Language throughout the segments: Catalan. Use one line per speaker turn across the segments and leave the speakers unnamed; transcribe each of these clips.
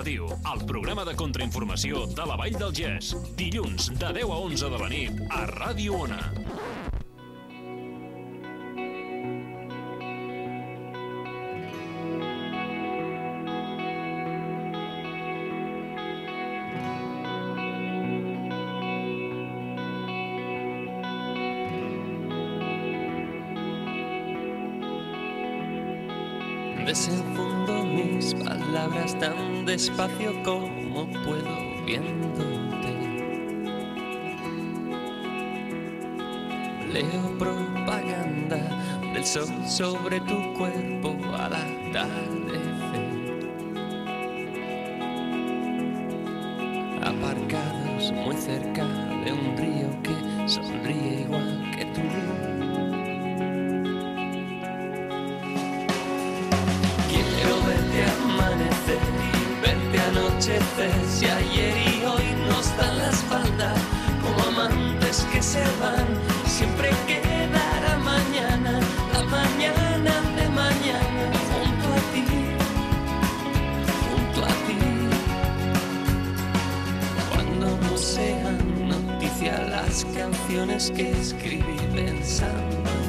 el programa de contrainformació de la Vall del Gès. Dilluns de 10 a 11 de la nit a Ràdio Ona.
Despacio como puedo viéndote. Leo propaganda del sol sobre tu cuerpo al atardecer. Aparcados muy cerca de un río que sonríe igual Si ayer y hoy nos dan la espalda. Como amantes que se van Siempre quedará mañana La mañana de mañana Junto a ti Junto a ti. Cuando no sean noticia Las canciones que escribí pensando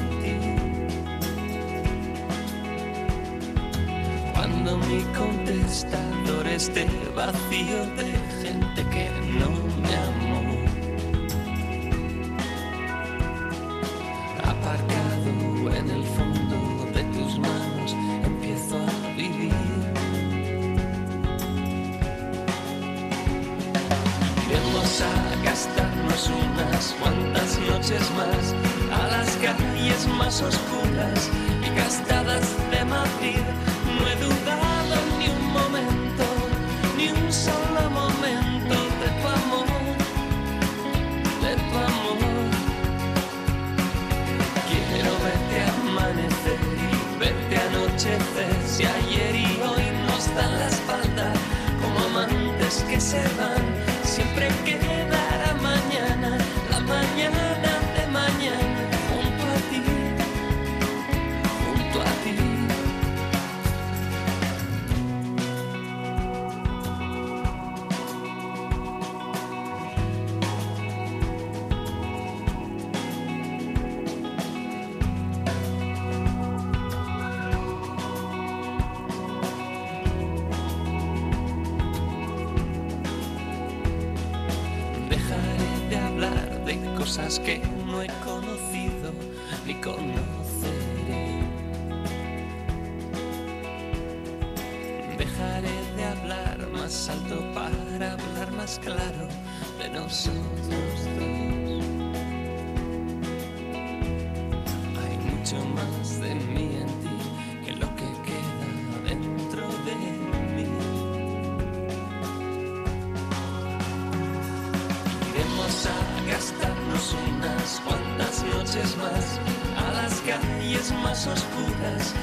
Cuando mi contestador esté vacío de gente que no me amó. Aparcado en el fondo de tus manos, empiezo a vivir. Iremos a gastarnos unas cuantas noches más a las calles más oscuras y gastadas de Madrid. Solo momento de tu amor, de tu amor. Quiero verte amanecer y verte anochecer. Si ayer y hoy nos dan la espalda como amantes que se van, siempre quedará mañana, la mañana mesmas oscuras.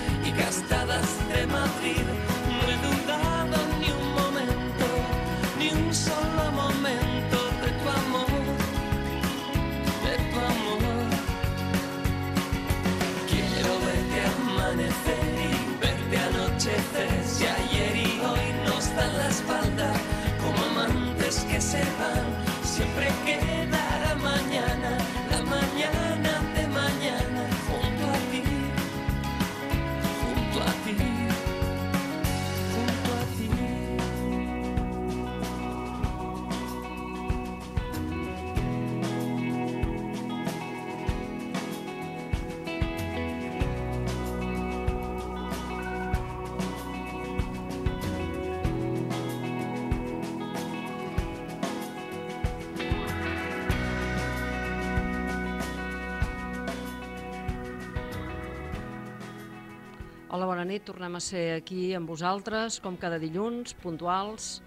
Nit. Tornem a ser aquí amb vosaltres, com cada dilluns, puntuals,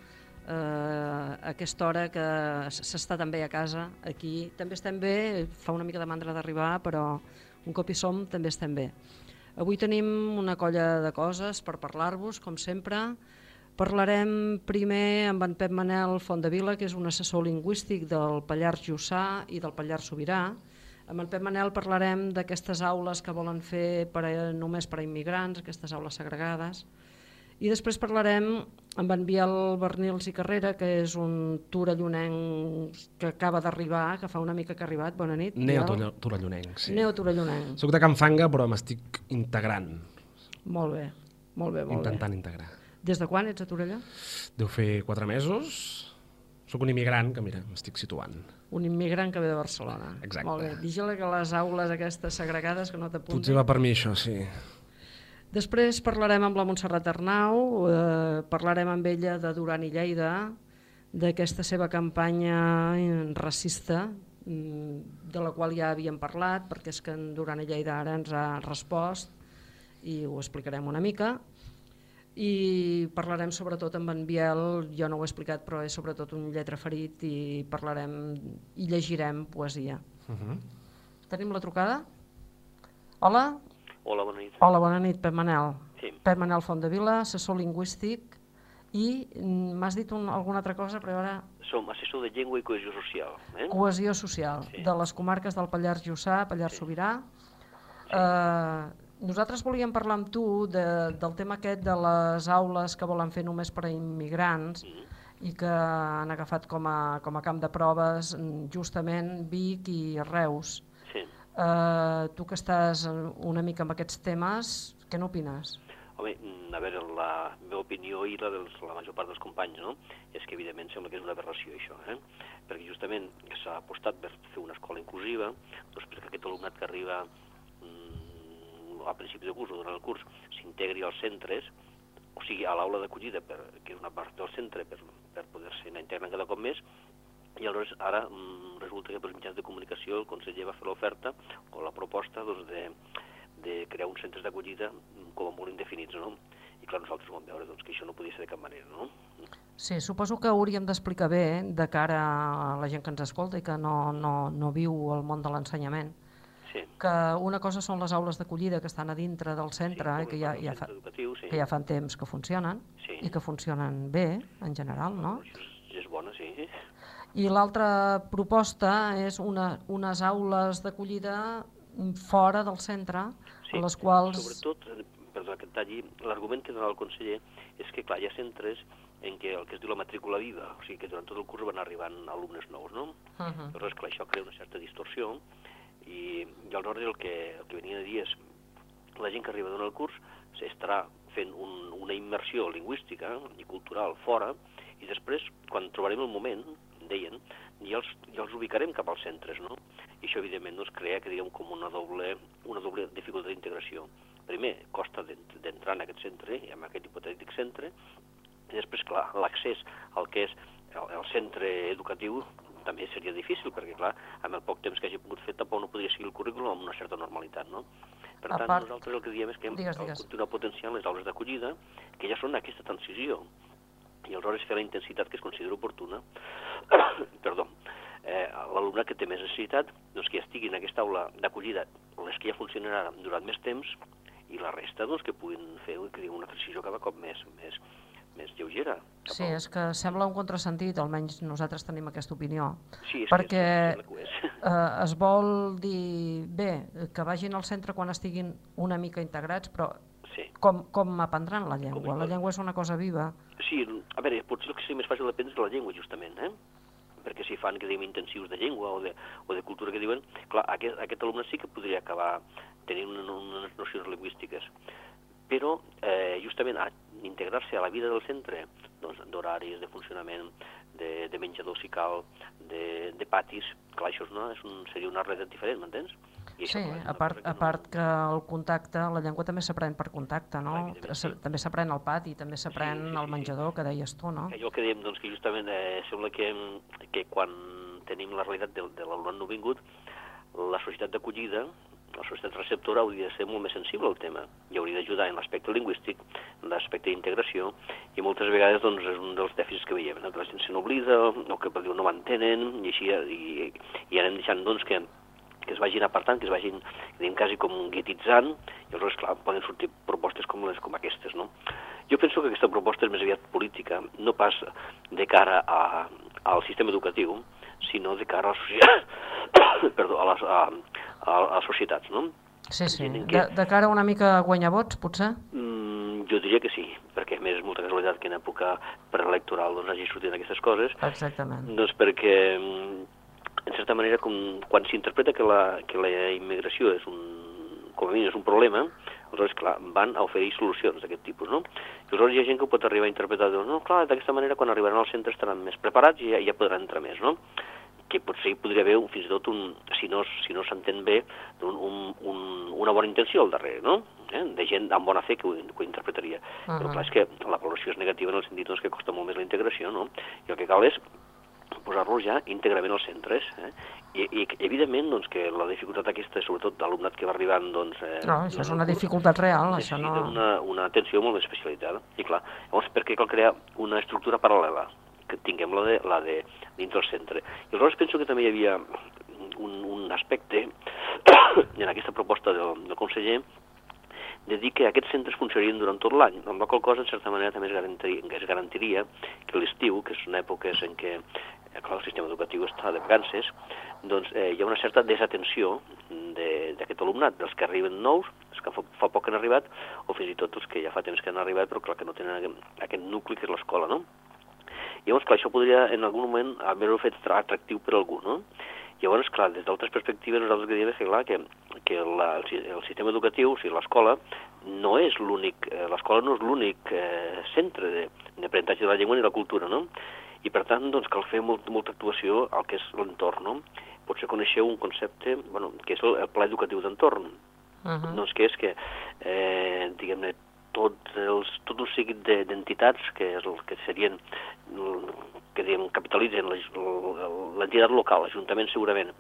eh, a aquesta hora que s'està també a casa, aquí. També estem bé, fa una mica de mandra d'arribar, però un cop hi som també estem bé. Avui tenim una colla de coses per parlar-vos, com sempre. Parlarem primer amb en Pep Manel Fontdevila, que és un assessor lingüístic del Pallars Jussà i del Pallars Sobirà. Amb en Pep Manel parlarem d'aquestes aules que volen fer per a, només per a immigrants, aquestes aules segregades. I després parlarem amb en Biel Bernils i Carrera, que és un torellonenc que acaba d'arribar, que fa una mica que ha arribat. Bona nit.
Neo
Biel.
Torellonenc, sí.
Neo torellonenc.
Soc de Can Fanga, però m'estic integrant,
Molt bé, molt bé, molt
intentant
bé.
integrar.
Des de quan ets a Torelló?
Deu fer quatre mesos. Sóc un immigrant que, mira, m'estic situant.
Un immigrant que ve de Barcelona.
Exacte.
Molt bé. Vigila que les aules aquestes segregades que no t'apuntin.
Potser va per mi això, sí.
Després parlarem amb la Montserrat Arnau, eh, parlarem amb ella de Duran i Lleida, d'aquesta seva campanya eh, racista, mm, de la qual ja havíem parlat, perquè és que en Duran i Lleida ara ens ha respost i ho explicarem una mica. I parlarem sobretot amb en Biel, jo no ho he explicat, però és sobretot un lletre ferit i parlarem i llegirem poesia.
Uh -huh.
Tenim la trucada? Hola?
Hola, bona nit.
Hola, bona nit, Pep Manel.
Sí.
Pep Manel Fontdevila, assessor lingüístic, i mm, m'has dit un, alguna altra cosa, però ara
Som assessor de llengua i cohesió social. Eh?
cohesió social
Sí.
de les comarques del Pallars Jussà, Pallars Sobirà. Eh, nosaltres volíem parlar amb tu de, del tema aquest de les aules que volen fer només per a immigrants i que han agafat com a, com a camp de proves mm, justament Vic i Reus.
Sí.
Eh, tu que estàs una mica amb aquests temes, què n'opines?
Home, mm, a veure, la meva opinió i la de la major part dels companys, no?, és que evidentment sembla que és una aberració això, eh? perquè justament s'ha apostat per fer una escola inclusiva, doncs perquè aquest alumnat que arriba mm, a principi de curs o durant el curs s'integri als centres, o sigui, a l'aula d'acollida, per- que és una part del centre, per, per poder-se anar integrant cada cop més, i aleshores ara mm, resulta que pels mitjans de comunicació el conseller va fer l'oferta o la proposta doncs, de, de crear uns centres d'acollida mm, com a molt indefinits, no? I clar, nosaltres vam veure doncs, que això no podia ser de cap manera, no?
Sí, suposo que hauríem d'explicar bé de cara a la gent que ens escolta i que no, no, no viu el món de l'ensenyament,
Sí.
que una cosa són les aules d'acollida que estan a dintre del centre
sí,
i que ja, ja, fa,
educatiu, sí.
que ja fan temps que funcionen
Sí.
i que funcionen bé, en general, no?
Això és, és bona, sí.
I l'altra proposta és una, unes aules d'acollida fora del centre,
sí.
en les quals...
Sobretot, eh, perdona que talli, l'argument que dona el conseller és que, clar, hi ha centres en què el que es diu la matrícula viva, o sigui que durant tot el curs van arribant alumnes nous, no?
Uh -huh.
Aleshores, clar, això crea una certa distorsió i, i aleshores el que, el que venia a dir és la gent que arriba durant el curs s'estarà fent un, una immersió lingüística i cultural fora i després, quan trobarem el moment, deien, ja els, ja els ubicarem cap als centres, no? I això, evidentment, doncs, crea que, diguem, com una doble, una doble dificultat d'integració. Primer, costa d'ent- d'entrar en aquest centre, en aquest hipotètic centre, i després, clar, l'accés al que és el, el centre educatiu també seria difícil, perquè, clar, amb el poc temps que hagi pogut fer, tampoc no podria seguir el currículum amb una certa normalitat, no? Per
A
tant,
part-
nosaltres el que diem és que hem
Digues,
de
digues.
continuar potenciant les aules d'acollida, que ja són aquesta transició, i aleshores fer la intensitat que es considera oportuna, perdó, eh, l'alumnat que té més necessitat, doncs que estigui en aquesta aula d'acollida, les que ja funcionaran durant més temps, i la resta doncs, que puguin fer que una transició cada cop més, més, més lleugera.
Sí, és que sembla un contrasentit, almenys nosaltres tenim aquesta opinió.
Sí, és
perquè
que, ho és.
Eh, es vol dir, bé, que vagin al centre quan estiguin una mica integrats, però
Sí.
com, com aprendran la llengua?
Com-
La llengua és una cosa viva.
Sí, a veure, potser el que seria més fàcil d'aprendre és la llengua, justament, eh? perquè si fan, que diguem, intensius de llengua o de, o de cultura que diuen, clar, aquest, aquest alumne sí que podria acabar tenint una, unes nocions lingüístiques. Però, eh, justament, a integrar-se a la vida del centre, doncs, d'horaris, de funcionament, de, de menjador si cal, de, de patis, clar, això és una, és un, seria una realitat diferent, m'entens? I
Sí,
clar, és
a part, a part que el contacte, la llengua també s'aprèn per contacte, no?
Clar, sí.
També s'aprèn al pati, també s'aprèn
Sí, sí,
al
sí,
menjador, que deies tu, no?
Que allò que dèiem, doncs, que justament eh, sembla que, que quan tenim la realitat de, de l'alumnat no vingut, la societat d'acollida la societat receptora hauria de ser molt més sensible al tema i hauria d'ajudar en l'aspecte lingüístic, en l'aspecte d'integració, i moltes vegades doncs, és un dels dèficits que veiem, que la gent se n'oblida, o que diu, no m'entenen, i així i, i anem deixant doncs, que que es vagin apartant, que es vagin, diguem, quasi com guetitzant, i aleshores, clar, poden sortir propostes com, les, com aquestes, no? Jo penso que aquesta proposta és més aviat política, no pas de cara a, al sistema educatiu, sinó de cara a la societat, perdó, a les, a, a, a les societats, no?
Sí, sí.
Gent
De, de cara a una mica a guanyar vots, potser?
Mm, jo diria que sí, perquè més és molta casualitat que en època preelectoral doncs, hagi sortit aquestes coses,
Exactament.
doncs perquè, mm, en certa manera, com, quan s'interpreta que, la, que la immigració és un, com a mínim és un problema, aleshores, clar, van a oferir solucions d'aquest tipus, no? I aleshores hi ha gent que pot arribar a interpretar, doncs, no, clar, d'aquesta manera, quan arribaran al centre estaran més preparats i ja, ja podran entrar més, no? Que potser hi podria haver un, fins i tot un, si no, si no s'entén bé, un, un, un, una bona intenció al darrere, no? Eh? De gent amb bona fe que ho, que ho interpretaria. Uh -huh. Però clar, és que la valoració és negativa en el sentit doncs, que costa molt més la integració, no? I el que cal és posar-los ja íntegrament als centres. Eh? I, I, evidentment, doncs, que la dificultat aquesta, sobretot d'alumnat que va arribant, doncs... Eh,
No, això és una
curs,
dificultat real, això no...
una, una atenció molt més especialitzada. I clar, llavors, per què cal crear una estructura paral·lela? Que tinguem la de, la de dins del centre. I aleshores penso que també hi havia un, un aspecte en aquesta proposta del, del conseller de dir que aquests centres funcionarien durant tot l'any, amb la qual cosa, en certa manera, també es garantiria, es garantiria que l'estiu, que són èpoques en què eh, clar, el sistema educatiu està de vacances, doncs eh, hi ha una certa desatenció de- d'aquest alumnat, dels que arriben nous, els que fa, fa poc han arribat, o fins i tot els que ja fa temps que han arribat, però clar que no tenen aquest, aquest nucli que és l'escola, no? Llavors, clar, això podria en algun moment haver-ho fet atractiu per algú, no? Llavors, clar, des d'altres perspectives nosaltres que diem és que, clar, que, que la, el, si- el sistema educatiu, o sigui, l'escola, no és l'únic, eh, l'escola no és l'únic eh, centre de- d'aprenentatge de la llengua ni de la cultura, no? I per tant, doncs, cal fer molt, molta actuació al que és l'entorn, no? Potser coneixeu un concepte, bueno, que és el, el pla educatiu d'entorn,
Uh -huh.
doncs que és que, eh, diguem-ne, tot, els, tot un seguit de- d'entitats que, és el, que serien que diguem, capitalitzen l'entitat local, l'Ajuntament segurament,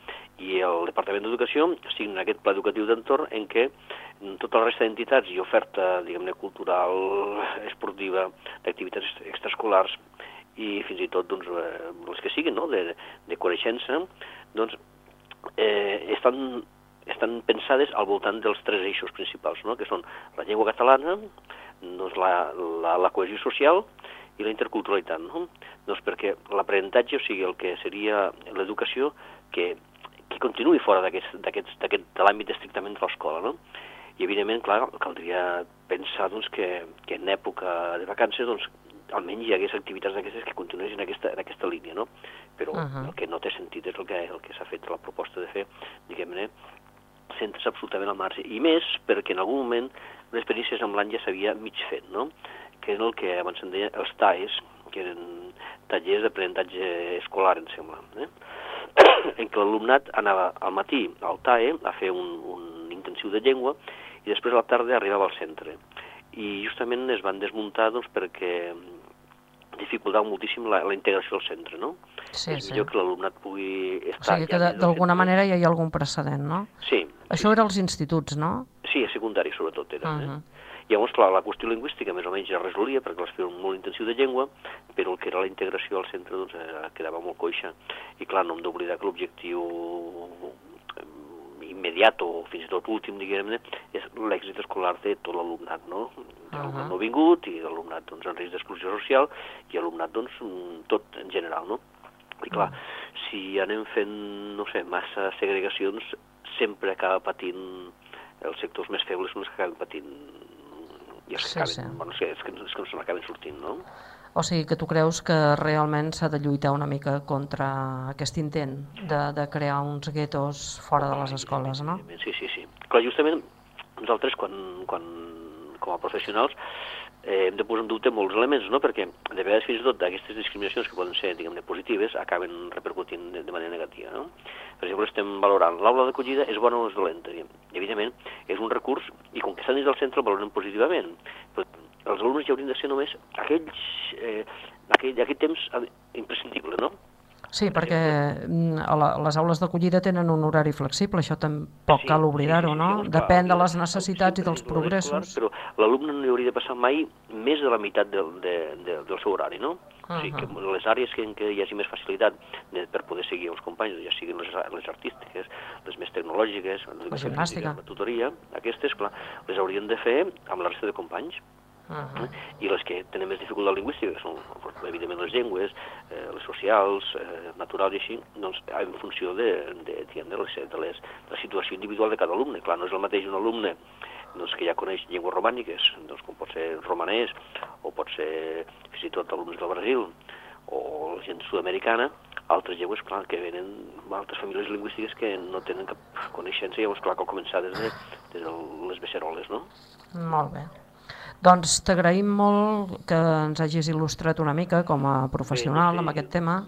i el Departament d'Educació signen aquest pla educatiu d'entorn en què tota la resta d'entitats i oferta, diguem-ne, cultural, esportiva, d'activitats extraescolars i fins i tot doncs, eh, les que siguin, no?, de, de coneixença, doncs eh, estan estan pensades al voltant dels tres eixos principals, no? que són la llengua catalana, doncs la, la, la cohesió social i la interculturalitat. No? Doncs perquè l'aprenentatge, o sigui, el que seria l'educació, que, que continuï fora d'aquest d'aquest- d'aquest- de l'àmbit estrictament de l'escola. No? I, evidentment, clar, caldria pensar doncs, que, que en època de vacances doncs, almenys hi hagués activitats d'aquestes que continuessin en aquesta, en aquesta línia, no? Però uh. -huh. el que no té sentit és el que, el que s'ha fet la proposta de fer, diguem-ne, centres absolutament al marge. I més perquè en algun moment l'experiència amb l'any ja s'havia mig fet, no? que és el que abans se'n deia els TAEs, que eren tallers d'aprenentatge escolar, em sembla. Eh? en què l'alumnat anava al matí al TAE a fer un, un intensiu de llengua i després a la tarda arribava al centre. I justament es van desmuntar doncs, perquè dificultava moltíssim la, la integració al centre, no?
Sí,
és
sí.
millor que l'alumnat pugui
O
estar...
sigui
ja
que
del
d'alguna manera ja hi ha algun precedent, no?
Sí.
Això era als instituts, no?
Sí, a secundari sobretot era.
Uh -huh.
eh? Llavors, clar, la qüestió lingüística més o menys ja es resolia perquè fer un molt intensiu de llengua, però el que era la integració al centre doncs, eh, quedava molt coixa. I clar, no hem d'oblidar que l'objectiu immediat o fins i tot últim, diguem-ne, és l'èxit escolar de tot l'alumnat, no? L'alumnat
Ahà.
no vingut i l'alumnat doncs, en risc d'exclusió social i l'alumnat doncs, mm, tot en general, no? I clar, si anem fent, no sé, massa segregacions, sempre acaba patint els sectors més febles són els que acaben patint i els que
Sí,
acaben,
sí.
bueno, és que, és que, és que no se n'acaben sortint, no?
O sigui que tu creus que realment s'ha de lluitar una mica contra aquest intent de, de crear uns guetos fora de les escoles, no?
Sí, sí, sí. Clar, justament nosaltres, quan, quan, com a professionals, eh, hem de posar en dubte molts elements, no? perquè de vegades fins i tot aquestes discriminacions que poden ser, diguem-ne, positives, acaben repercutint de, de manera negativa, no? Per exemple, estem valorant l'aula d'acollida és bona o és dolenta, diguem. Evidentment, és un recurs, i com que estan dins del centre el valorem positivament. Però els alumnes ja haurien de ser només aquells, eh, aquell, aquell temps imprescindible, no?
Sí, perquè mm, la, les aules d'acollida tenen un horari flexible, això tampoc
Sí,
cal oblidar-ho,
sí, sí,
no?
sí, clar,
Depèn de les necessitats i dels
l'horari escolar,
progressos.
Però l'alumne no hi hauria de passar mai més de la meitat del, de, de, del seu horari, no? O sigui, que les àrees que, en què hi hagi més facilitat de, per poder seguir els companys, ja siguin les, les artístiques, les més tecnològiques, l'educació
gimnàstica.
física, la tutoria, aquestes, clar, les haurien de fer amb la resta de companys.
Uh
Eh? I les que tenen més dificultat lingüística, que són evidentment les llengües, eh, les socials, eh, naturals i així, doncs en funció de, de, diguem, de, les, de, les, de la situació individual de cada alumne. Clar, no és el mateix un alumne doncs, que ja coneix llengües romàniques, doncs, com pot ser romanès, o pot ser fins i tot alumnes del Brasil, o gent sud-americana, altres llengües, clar, que venen altres famílies lingüístiques que no tenen cap coneixença, llavors, clar, cal començar des de, des de les beceroles, no?
-huh. Molt bé. Doncs t'agraïm molt que ens hagis il·lustrat una mica com a professional
sí.
amb aquest tema.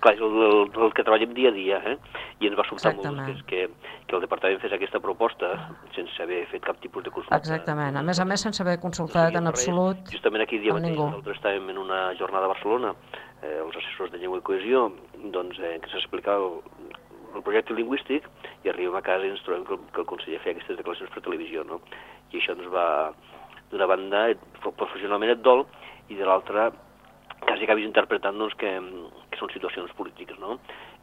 Clar, és el, el, el que treballem dia a dia, eh? I ens va sobtar molt
Exactament.
que, que, que el departament fes aquesta proposta sense haver fet cap tipus de consulta.
Exactament. A més a més, sense haver consultat en
Res.
absolut
Justament aquell dia mateix
ningú.
nosaltres estàvem en una jornada a Barcelona, eh, els assessors de llengua i cohesió, doncs, eh, que s'explicava el, el projecte lingüístic i arribem a casa i ens trobem que el, que el conseller feia aquestes declaracions per televisió, no? I això ens va, d'una banda, et- professionalment et dol, i de l'altra, quasi acabis interpretant doncs, que, que són situacions polítiques, no?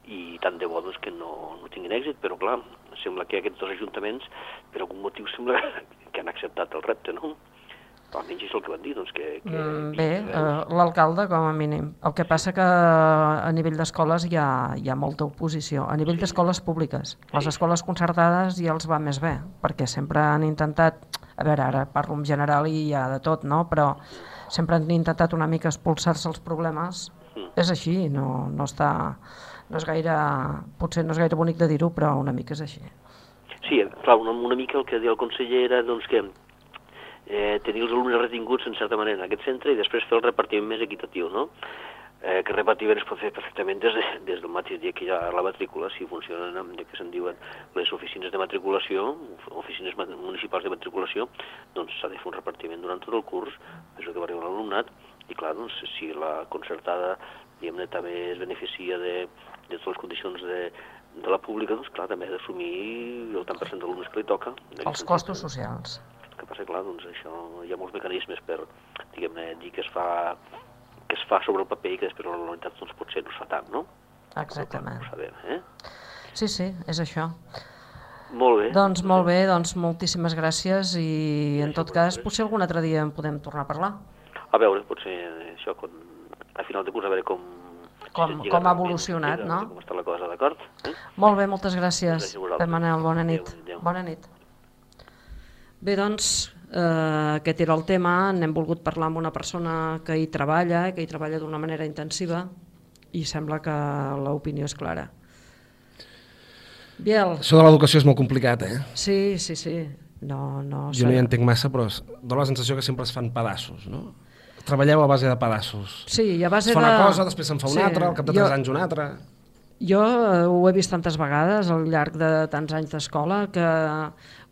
I tant de bo doncs, que no, no tinguin èxit, però clar, sembla que aquests dos ajuntaments, per algun motiu, sembla que han acceptat el repte, no? Però almenys és el que van dir, doncs, que... que
Mm, Bé, eh, l'alcalde com a mínim. El que passa que a nivell d'escoles hi, ha, hi ha molta oposició. A nivell d'escoles públiques. Les escoles concertades ja els va més bé, perquè sempre han intentat, a veure, ara parlo en general i hi ha de tot, no? però sempre han intentat una mica expulsar-se els problemes. És així, no, no està... No és gaire, potser no és gaire bonic de dir-ho, però una mica és així.
Sí, clar, una, una mica el que deia el conseller era doncs, que eh, tenir els alumnes retinguts en certa manera en aquest centre i després fer el repartiment més equitatiu, no? Eh, que repartiment es pot fer perfectament des, de, des del mateix dia que hi ha la matrícula, si funcionen amb que se'n diuen les oficines de matriculació, oficines municipals de matriculació, doncs s'ha de fer un repartiment durant tot el curs, és el que va arribar l'alumnat, i clar, doncs, si la concertada diguem-ne, també es beneficia de, de totes les condicions de, de la pública, doncs clar, també ha d'assumir el tant per cent d'alumnes que li toca.
Els costos socials.
El que passa, clar, doncs això, hi ha molts mecanismes per, diguem-ne, dir que es fa que es fa sobre el paper i que després la realitat doncs, potser no es fa tant, no?
Exactament.
Ho sabem, eh?
Sí, sí, és això.
Molt bé.
Doncs molt bé, doncs moltíssimes gràcies i en tot cas potser algun altre dia en podem tornar a parlar.
A veure, potser això, quan, a final de curs, a veure com...
Com- com ha evolucionat, no?
Com està la cosa, d'acord? Eh?
Molt bé, moltes gràcies,
Gràcies.
Pep Manel, bona nit.
Adéu, adéu.
Bona nit. Bé, doncs, eh, aquest era el tema. N'hem volgut parlar amb una persona que hi treballa, que hi treballa d'una manera intensiva i sembla que l'opinió és clara. Biel,
Això de l'educació és molt complicat, eh?
sí, sí, sí. No, no,
Jo no hi entenc massa, però dóna la sensació que sempre es fan pedaços, no? Treballeu a base de pedaços.
Sí, i a base
Es fa
de...
una cosa, després se'n fa una
Sí,
altra, al cap de
jo-
tres anys una altra...
Jo eh, ho he vist tantes vegades al llarg de tants anys d'escola que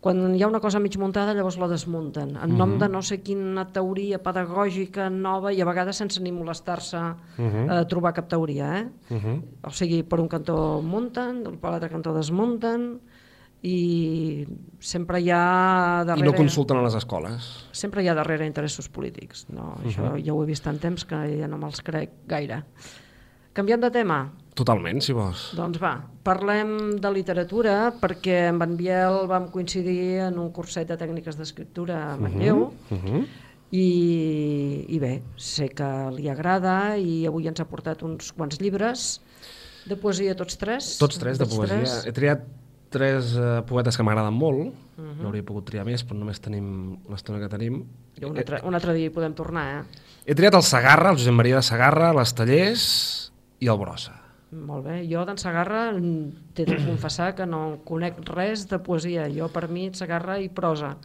quan hi ha una cosa mig muntada llavors la desmunten en nom de no sé quina teoria pedagògica nova i a vegades sense ni molestar-se a trobar cap teoria. Eh? O sigui, per un cantó munten, per l'altre cantó desmunten i sempre hi ha
I
darrere...
no consulten a les escoles.
Sempre hi ha darrere interessos polítics. No, Això ja ho he vist tant temps que ja no me'ls crec gaire. Canviant de tema,
Totalment, si vols.
doncs va, parlem de literatura perquè amb en Biel vam coincidir en un curset de tècniques d'escriptura a Manlleu
Uh -huh.
i, i bé, sé que li agrada i avui ens ha portat uns quants llibres de poesia tots tres.
Tots tres de poesia.
tres.
He triat tres uh, poetes que m'agraden molt.
Mhm.
No hauria pogut triar més, però només tenim l'estona que tenim.
I un, altre, un altre dia hi podem tornar, eh?
He triat el Sagarra, el Josep Maria de Sagarra, les Tallers i el Brossa.
Molt bé, jo d'en Sagarra mm, t'he de confessar que no conec res de poesia. Jo per mi Sagarra i prosa.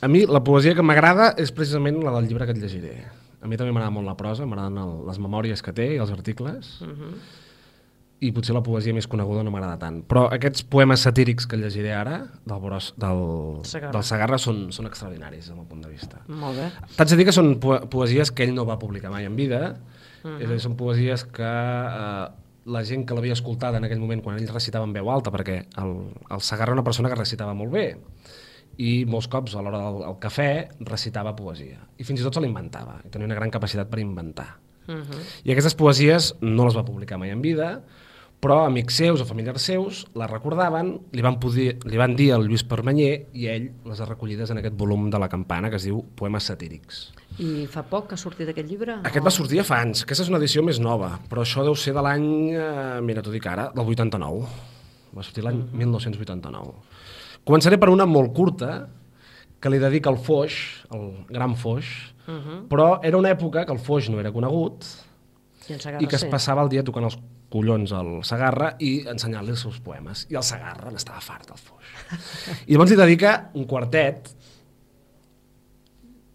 A mi la poesia que m'agrada és precisament la del llibre que et llegiré. A mi també m'agrada molt la prosa, m'agraden les memòries que té i els articles. I potser la poesia més coneguda no m'agrada tant. Però aquests poemes satírics que llegiré ara, del, Bros, del,
Segarra.
del Sagarra, són, són extraordinaris, des del punt de vista.
Molt bé.
T'haig de dir que són po poesies que ell no va publicar mai en vida, és a dir, són poesies que eh, la gent que l'havia escoltat en aquell moment quan ell recitava en veu alta, perquè el, el Sagarra era una persona que recitava molt bé i molts cops a l'hora del del cafè recitava poesia i fins i tot se l'inventava i tenia una gran capacitat per inventar
Uh -huh.
i aquestes poesies no les va publicar mai en vida però amics seus o familiars seus les recordaven, li van, poder, li van dir al Lluís Permanyer i ell les ha recollides en aquest volum de la campana que es diu Poemes satírics.
I fa poc que ha sortit aquest llibre?
Aquest va sortir ja fa anys, aquesta és una edició més nova, però això deu ser de l'any, eh, mira, t'ho dic ara, del 89. Va sortir l'any 1989. Començaré per una molt curta, que li dedica al Foix, el gran Foix,
Uh -huh.
però era una època que el Foix no era conegut
I,
i que es
sí.
passava el dia tocant els collons al Sagarra i ensenyant-li els seus poemes. I el Sagarra n'estava fart, el Foix. I llavors li dedica un quartet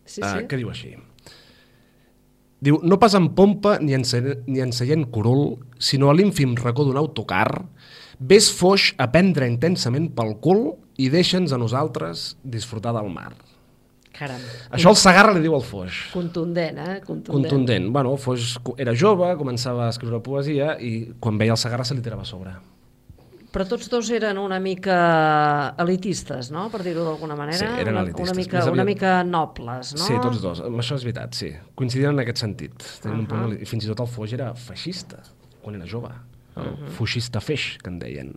Sí,
eh,
sí.
que diu així. Diu, no pas en pompa ni en, ni en seient curul, sinó a l'ínfim racó d'un autocar, ves foix a prendre intensament pel cul i deixa'ns a nosaltres disfrutar del mar.
Caram.
Això el Sagarra li diu al Foix.
Contundent, eh? Contundent.
Contundent. Bueno, el Foix era jove, començava a escriure poesia i quan veia el Sagarra se li tirava a sobre.
Però tots dos eren una mica elitistes, no? Per dir-ho d'alguna manera.
Sí, eren
una,
elitistes.
Una mica,
Més
una
aviat-
mica nobles, no?
Sí, tots dos. Això és veritat, sí. Coincidien en aquest sentit. Tenien un
Ahà.
punt, I fins i tot el Foix era feixista, quan era jove. El Foixista feix, que en deien.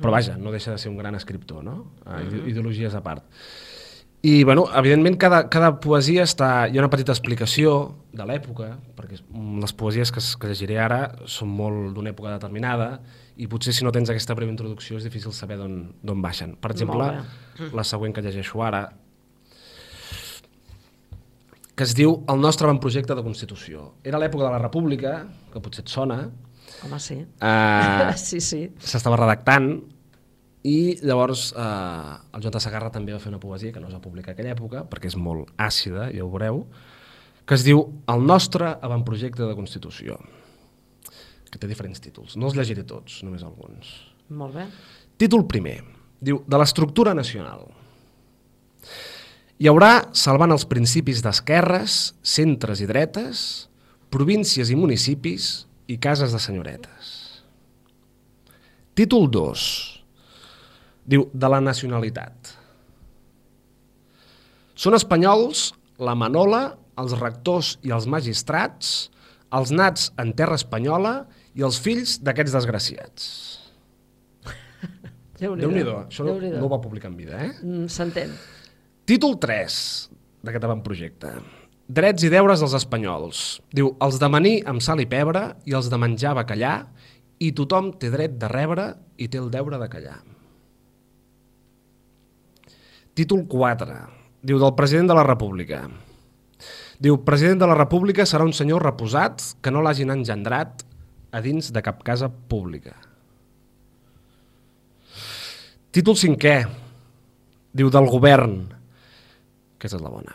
Però vaja, no deixa de ser un gran escriptor, no? Uh Ideologies a part. I, bueno, evidentment, cada, cada poesia està... Hi ha una petita explicació de l'època, perquè les poesies que, que llegiré ara són molt d'una època determinada i potser si no tens aquesta breu introducció és difícil saber d'on baixen. Per exemple, la següent que llegeixo ara, que es diu El nostre avantprojecte de Constitució. Era l'època de la República, que potser et sona,
Home, sí.
eh,
sí, sí.
s'estava redactant i llavors eh, el de Sagarra també va fer una poesia que no es va publicar aquella època perquè és molt àcida, ja ho veureu, que es diu El nostre avantprojecte de Constitució, que té diferents títols. No els llegiré tots, només alguns.
Molt bé.
Títol primer. Diu, de l'estructura nacional. Hi haurà, salvant els principis d'esquerres, centres i dretes, províncies i municipis i cases de senyoretes. Títol 2. Diu, de la nacionalitat. Són espanyols la Manola, els rectors i els magistrats, els nats en terra espanyola i els fills d'aquests desgraciats.
Déu-n'hi-do.
Déu-n'hi-do, això no,
Déu-n'hi-do.
no ho va publicar en vida, eh?
Mm, S'entén.
Títol 3 d'aquest avantprojecte. Drets i deures dels espanyols. Diu, els de manir amb sal i pebre i els de menjar bacallà i tothom té dret de rebre i té el deure de callar. Títol 4. Diu, del president de la República. Diu, president de la República serà un senyor reposat que no l'hagin engendrat a dins de cap casa pública. Títol 5è. Diu, del govern. Aquesta és la bona.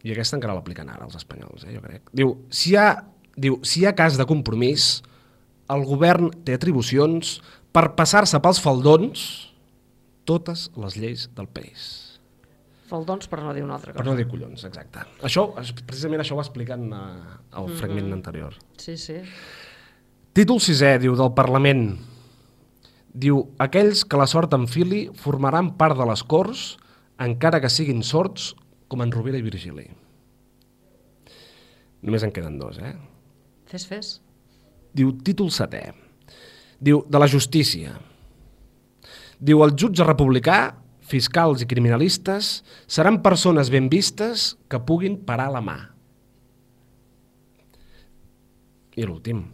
I aquesta encara l'apliquen ara els espanyols, eh, jo crec. Diu, si hi ha, diu, si hi ha cas de compromís, el govern té atribucions per passar-se pels faldons totes les lleis del país.
Faldons per no dir una altra
Per
cosa.
no dir collons, exacte. Això, precisament això ho va explicant eh, al fragment anterior.
Sí, sí.
Títol sisè, diu, del Parlament. Diu, aquells que la sort enfili formaran part de les Corts, encara que siguin sords, com en Rovira i Virgili. Només en queden dos, eh?
Fes, fes.
Diu, títol setè. Diu, de la justícia. Diu, el jutge republicà, fiscals i criminalistes seran persones ben vistes que puguin parar la mà. I l'últim,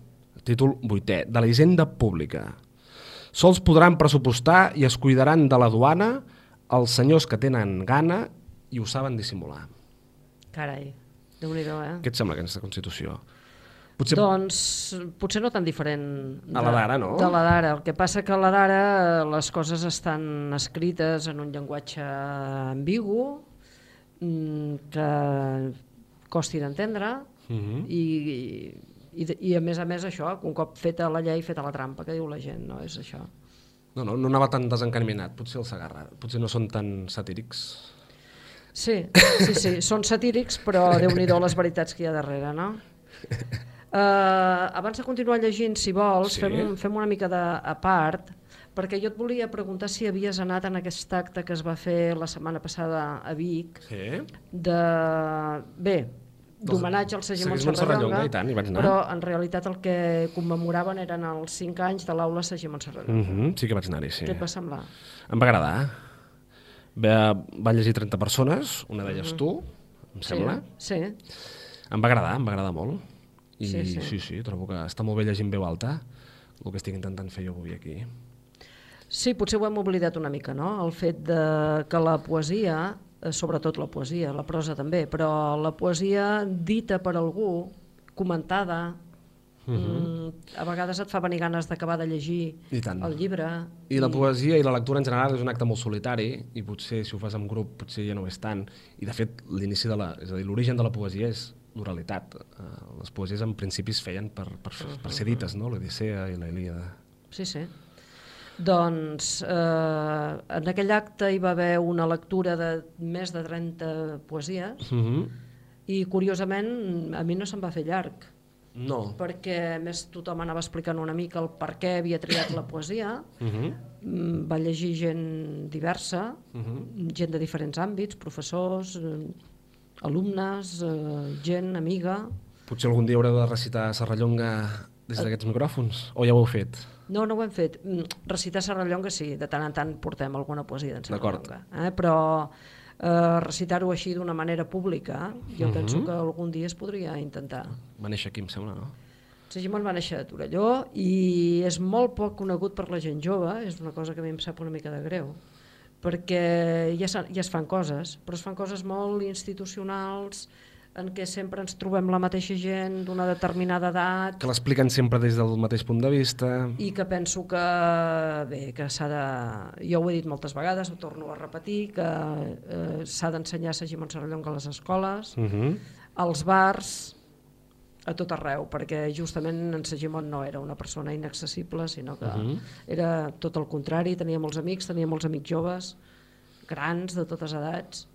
títol vuitè, de la hisenda pública. Sols podran pressupostar i es cuidaran de la duana els senyors que tenen gana i ho saben dissimular.
Carai, déu nhi eh?
Què et sembla aquesta Constitució? Potser...
Doncs potser no tan diferent
A la d'ara, no?
De la d'ara. El que passa que a la d'ara eh, les coses estan escrites en un llenguatge ambigu, mm, que costi d'entendre,
Mhm.
i, i, i, i a més a més això, un cop feta la llei, feta la trampa, que diu la gent, no? És això.
No, no, no anava tan desencaminat, potser el Sagarra. Potser no són tan satírics.
Sí, sí, sí, són satírics, però déu nhi les veritats que hi ha darrere, no? Uh, abans de continuar llegint, si vols,
Sí.
fem, fem una mica de, a part, perquè jo et volia preguntar si havies anat en aquest acte que es va fer la setmana passada a Vic,
Sí.
de... bé, d'homenatge al Segimon Serrallonga,
i tant, hi vaig anar.
però en realitat el que commemoraven eren els 5 anys de l'aula Segimon Serrallonga.
Mm -hmm. Sí que vaig anar-hi, sí.
Què et va semblar?
Em va agradar. Va, va llegir 30 persones, una d'elles tu, em sembla.
Sí, sí.
Em va agradar, em va agradar molt. I
Sí,
sí,
sí.
sí, trobo que està molt bé llegir en veu alta, el que estic intentant fer jo avui aquí.
Sí, potser ho hem oblidat una mica, no? El fet de que la poesia, eh, sobretot la poesia, la prosa també, però la poesia dita per algú, comentada, uh -huh. a vegades et fa venir ganes d'acabar de llegir
I
el llibre.
I la poesia i la lectura en general és un acte molt solitari i potser si ho fas en grup potser ja no és tant. I de fet l'inici de la, és a dir, l'origen de la poesia és l'oralitat. Uh, les poesies en principi es feien per, per, per ser dites, no? L'Odissea i la Ilíada.
Sí, sí. Doncs eh, en aquell acte hi va haver una lectura de més de 30 poesies
Mm -hmm.
i curiosament a mi no se'm va fer llarg.
No.
perquè a més tothom anava explicant una mica el per què havia triat la poesia,
Mm -hmm.
Mm, va llegir gent diversa,
Mhm.
gent de diferents àmbits, professors, eh, alumnes, eh, gent amiga...
Potser algun dia haureu de recitar Serrallonga des d'aquests micròfons? O ja ho heu fet?
No, no ho hem fet. Mm, Recitar Serrallonga sí, de tant en tant portem alguna poesia d'en. Serrallonga. Eh? Però eh, recitar-ho així d'una manera pública, jo
Mhm.
penso que algun dia es podria intentar.
Va néixer aquí, em sembla, no?
Segimon va néixer a Torelló i és molt poc conegut per la gent jove, és una cosa que a mi em sap una mica de greu, perquè ja, ja es fan coses, però es fan coses molt institucionals, en què sempre ens trobem la mateixa gent d'una determinada edat,
Que l'expliquen sempre des del mateix punt de vista.
i que penso que, bé, que s'ha de... Jo ho he dit moltes vegades, ho torno a repetir, que eh, s'ha d'ensenyar Segimon Serrallonga a les escoles,
Mm -hmm.
als bars, a tot arreu, perquè justament en Segimon no era una persona inaccessible, sinó que uh
Mhm.
-huh. era tot el contrari, tenia molts amics, tenia molts amics joves, grans, de totes edats,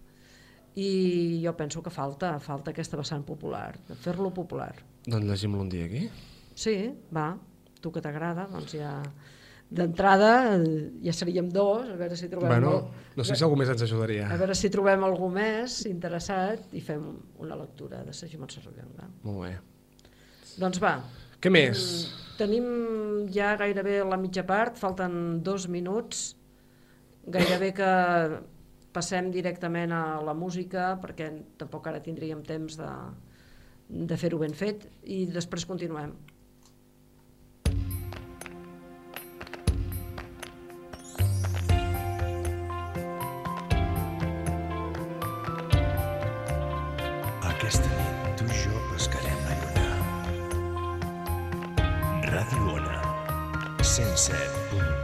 i jo penso que falta, falta aquesta vessant popular, de fer-lo popular.
Doncs llegim-lo un dia aquí.
Sí, va, tu que t'agrada, doncs ja... D'entrada ja seríem dos, a veure si trobem...
Bueno,
el-
no sé si algú més ens
a
ajudaria.
veure si trobem algú més interessat i fem una lectura de Segimon Serrallonga.
Molt bé.
Doncs va,
Què més?
tenim ja gairebé la mitja part, falten dos minuts, gairebé que passem directament a la música, perquè tampoc ara tindríem temps de, de fer-ho ben fet, i després continuem.
107.4.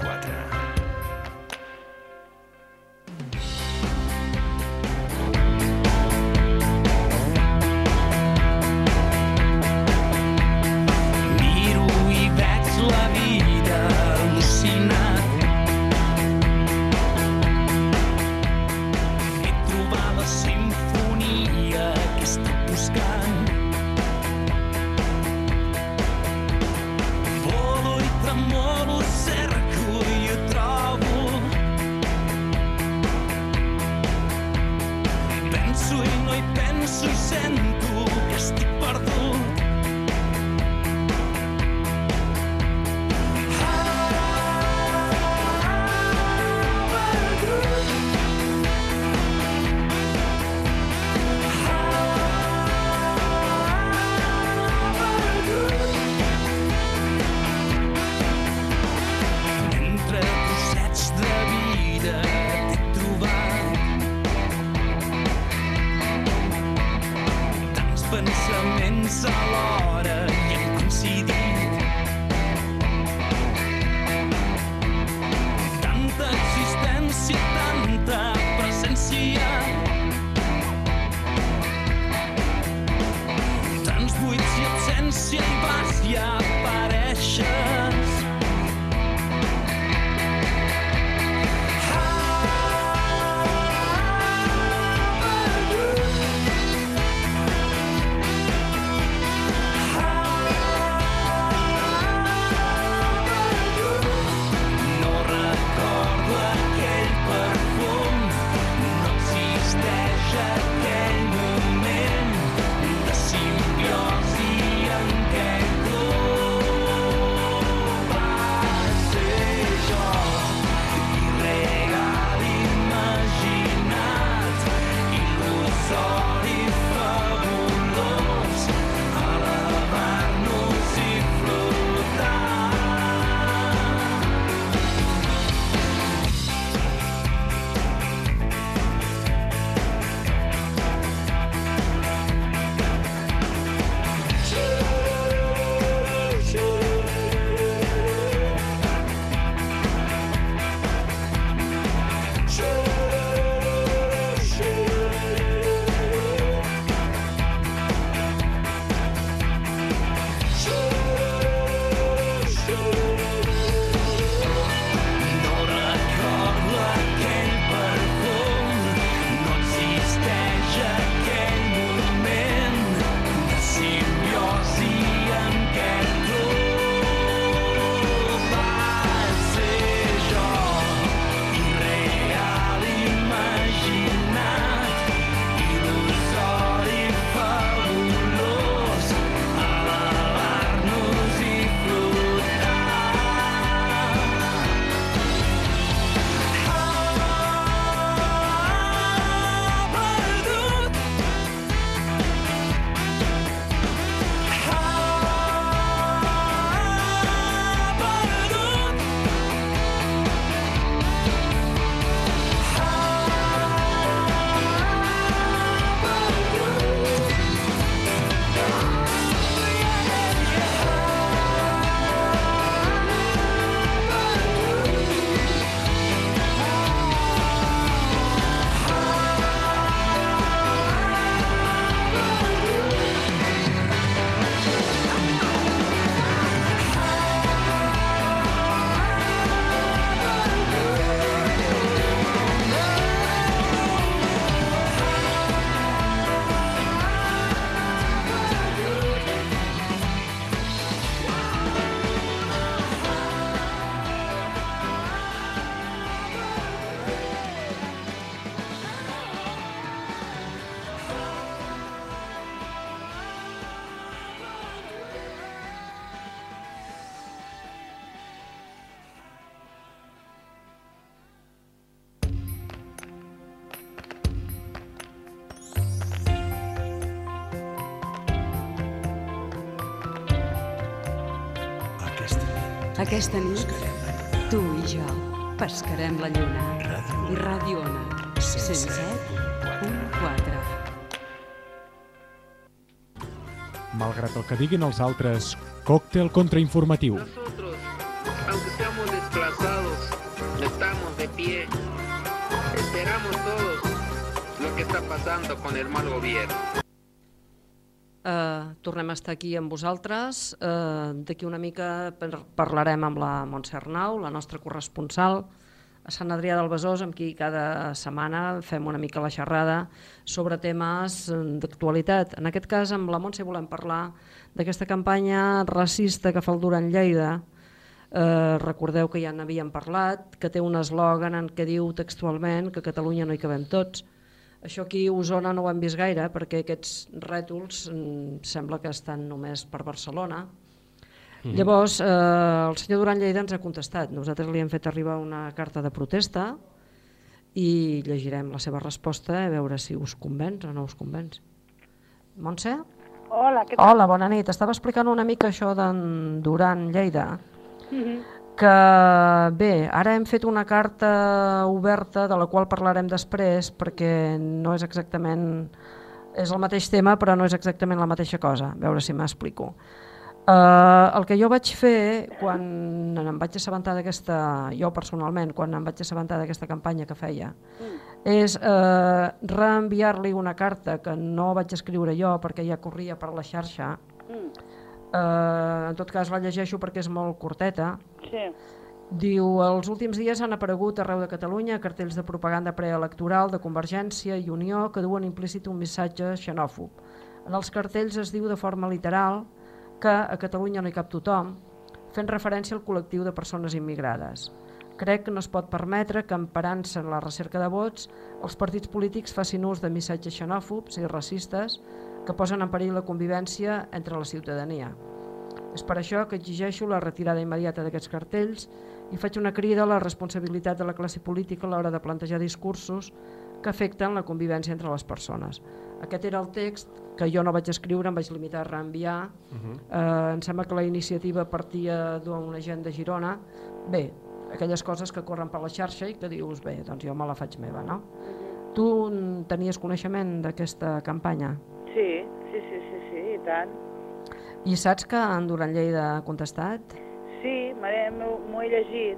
Aquesta nit, tu i jo pescarem la lluna. I Ràdio Ona, 107.4.
Malgrat el que diguin els altres, còctel contrainformatiu.
Nosotros, aunque seamos desplazados, estamos de pie. Esperamos todos lo que está pasando con el mal gobierno.
Tornem a estar aquí amb vosaltres. Uh, D'aquí una mica par- parlarem amb la Montse Arnau, la nostra corresponsal a Sant Adrià del Besòs, amb qui cada setmana fem una mica la xerrada sobre temes eh, d'actualitat. En aquest cas, amb la Montse volem parlar d'aquesta campanya racista que fa el Duran Lleida. Eh, recordeu que ja n'havíem parlat, que té un eslògan en què diu textualment que a Catalunya no hi cabem tots. Això aquí a Osona no ho hem vist gaire perquè aquests rètols mm, sembla que estan només per Barcelona.
Mhm.
Llavors, eh, el senyor Duran Lleida ens ha contestat. Nosaltres li hem fet arribar una carta de protesta i llegirem la seva resposta a veure si us convenç o no us convenç. Montse?
Hola, què tal?
Hola, bona nit. Estava explicant una mica això d'en Duran Lleida,
Mhm.
Que bé, ara hem fet una carta oberta de la qual parlarem després perquè no és exactament és el mateix tema però no és exactament la mateixa cosa, a veure si m'explico. Uh, el que jo vaig fer quan em vaig assabentar d'aquesta, jo personalment, quan em vaig assabentar d'aquesta campanya que feia, és eh, reenviar-li una carta que no vaig escriure jo perquè ja corria per la xarxa. Eh, en tot cas la llegeixo perquè és molt curteta.
Sí.
Diu, els últims dies han aparegut arreu de Catalunya cartells de propaganda preelectoral de Convergència i Unió que duen implícit un missatge xenòfob. En els cartells es diu de forma literal que a Catalunya no hi cap tothom, fent referència al col·lectiu de persones immigrades. Crec que no es pot permetre que, emparant-se en la recerca de vots, els partits polítics facin ús de missatges xenòfobs i racistes que posen en perill la convivència entre la ciutadania. És per això que exigeixo la retirada immediata d'aquests cartells i faig una crida a la responsabilitat de la classe política a l'hora de plantejar discursos que afecten la convivència entre les persones. Aquest era el text que jo no vaig escriure, em vaig limitar a reenviar.
Mhm.
Eh, em sembla que la iniciativa partia d'un agent de Girona. Bé, aquelles coses que corren per la xarxa i que dius, bé, doncs jo me la faig meva, no? Tu tenies coneixement d'aquesta campanya
Sí, sí, sí, sí, sí, i tant.
i saps que en Duran Lleida ha contestat?
Sí, m'ho he llegit,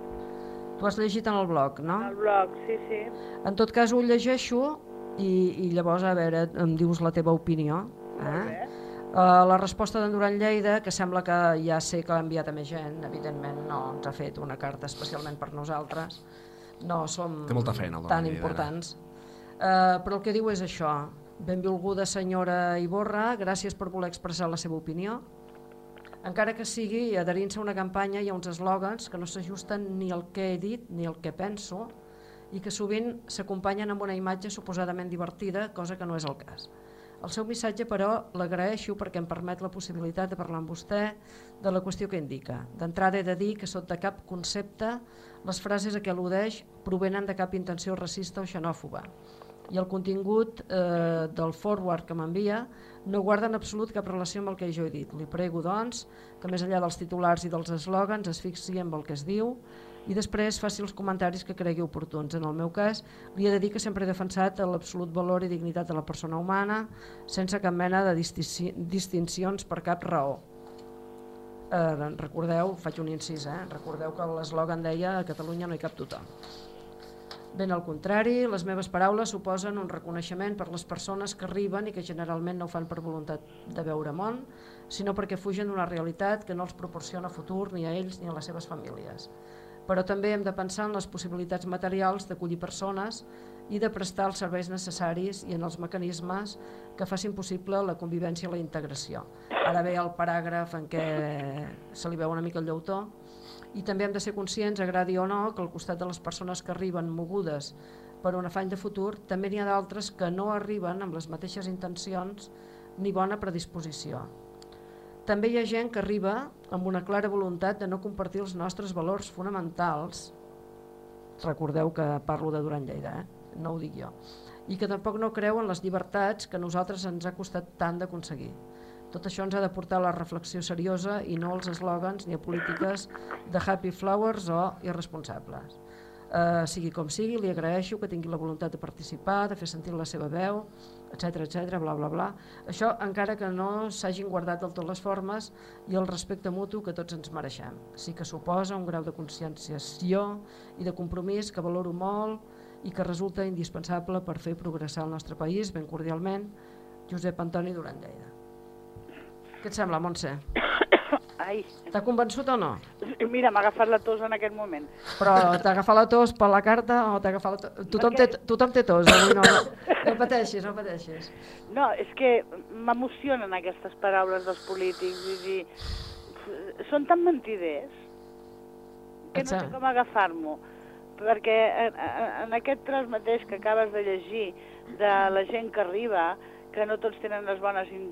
Tu has llegit en el blog, no?
al blog, sí, sí.
En tot cas ho llegeixo i, i llavors a veure, em dius la teva opinió. Eh? Uh, la resposta d'en Duran Lleida, que sembla que ja sé que l'ha enviat a més gent, evidentment no ens ha fet una carta especialment per nosaltres, no som
Té molta feina, el
tan
Lleida,
importants. Uh, però el que diu és això, benvolguda senyora Iborra, gràcies per voler expressar la seva opinió, encara que sigui adherint-se a una campanya hi ha uns eslògans que no s'ajusten ni al que he dit ni al que penso i que sovint s'acompanyen amb una imatge suposadament divertida, cosa que no és el cas. El seu missatge, però, l'agraeixo perquè em permet la possibilitat de parlar amb vostè de la qüestió que indica. D'entrada he de dir que sota cap concepte les frases a què al·ludeix provenen de cap intenció racista o xenòfoba i el contingut eh, del forward que m'envia no guarda en absolut cap relació amb el que jo he dit. Li prego, doncs, que més enllà dels titulars i dels eslògans es fixi en el que es diu i després faci els comentaris que cregui oportuns. En el meu cas, li he de dir que sempre he defensat l'absolut valor i dignitat de la persona humana sense cap mena de distinci- distincions per cap raó. Eh, recordeu, faig un incís, eh? recordeu que l'eslògan deia a Catalunya no hi cap tothom. Ben al contrari, les meves paraules suposen un reconeixement per les persones que arriben i que generalment no ho fan per voluntat de veure món, sinó perquè fugen d'una realitat que no els proporciona futur ni a ells ni a les seves famílies. Però també hem de pensar en les possibilitats materials d'acollir persones i de prestar els serveis necessaris i en els mecanismes que facin possible la convivència i la integració. Ara ve el paràgraf en què se li veu una mica el lleutó, i també hem de ser conscients, agradi o no, que al costat de les persones que arriben mogudes per un afany de futur, també n'hi ha d'altres que no arriben amb les mateixes intencions ni bona predisposició. També hi ha gent que arriba amb una clara voluntat de no compartir els nostres valors fonamentals, recordeu que parlo de Duran Lleida, eh? no ho dic jo, i que tampoc no creu en les llibertats que nosaltres ens ha costat tant d'aconseguir. Tot això ens ha de portar a la reflexió seriosa i no als eslògans ni a polítiques de happy flowers o irresponsables. Uh, sigui com sigui, li agraeixo que tingui la voluntat de participar, de fer sentir la seva veu, etc etc bla, bla, bla. Això encara que no s'hagin guardat del tot les formes i el respecte mutu que tots ens mereixem. Sí que suposa un grau de conscienciació i de compromís que valoro molt i que resulta indispensable per fer progressar el nostre país, ben cordialment, Josep Antoni Duran Lleida. Què et sembla, Montse?
Ai,
T'ha convençut o no?
mira, m'ha agafat la tos en aquest moment.
Però t'ha agafat la tos per la carta o t'ha agafat la tos... Tothom, té, tothom té tos, avui no, no, no pateixis, no pateixis.
No, és que m'emocionen aquestes paraules dels polítics, vull dir, són tan mentiders que no sé com agafar-m'ho, perquè en- en aquest tros mateix que acabes de llegir de la gent que arriba, que no tots tenen les bones in,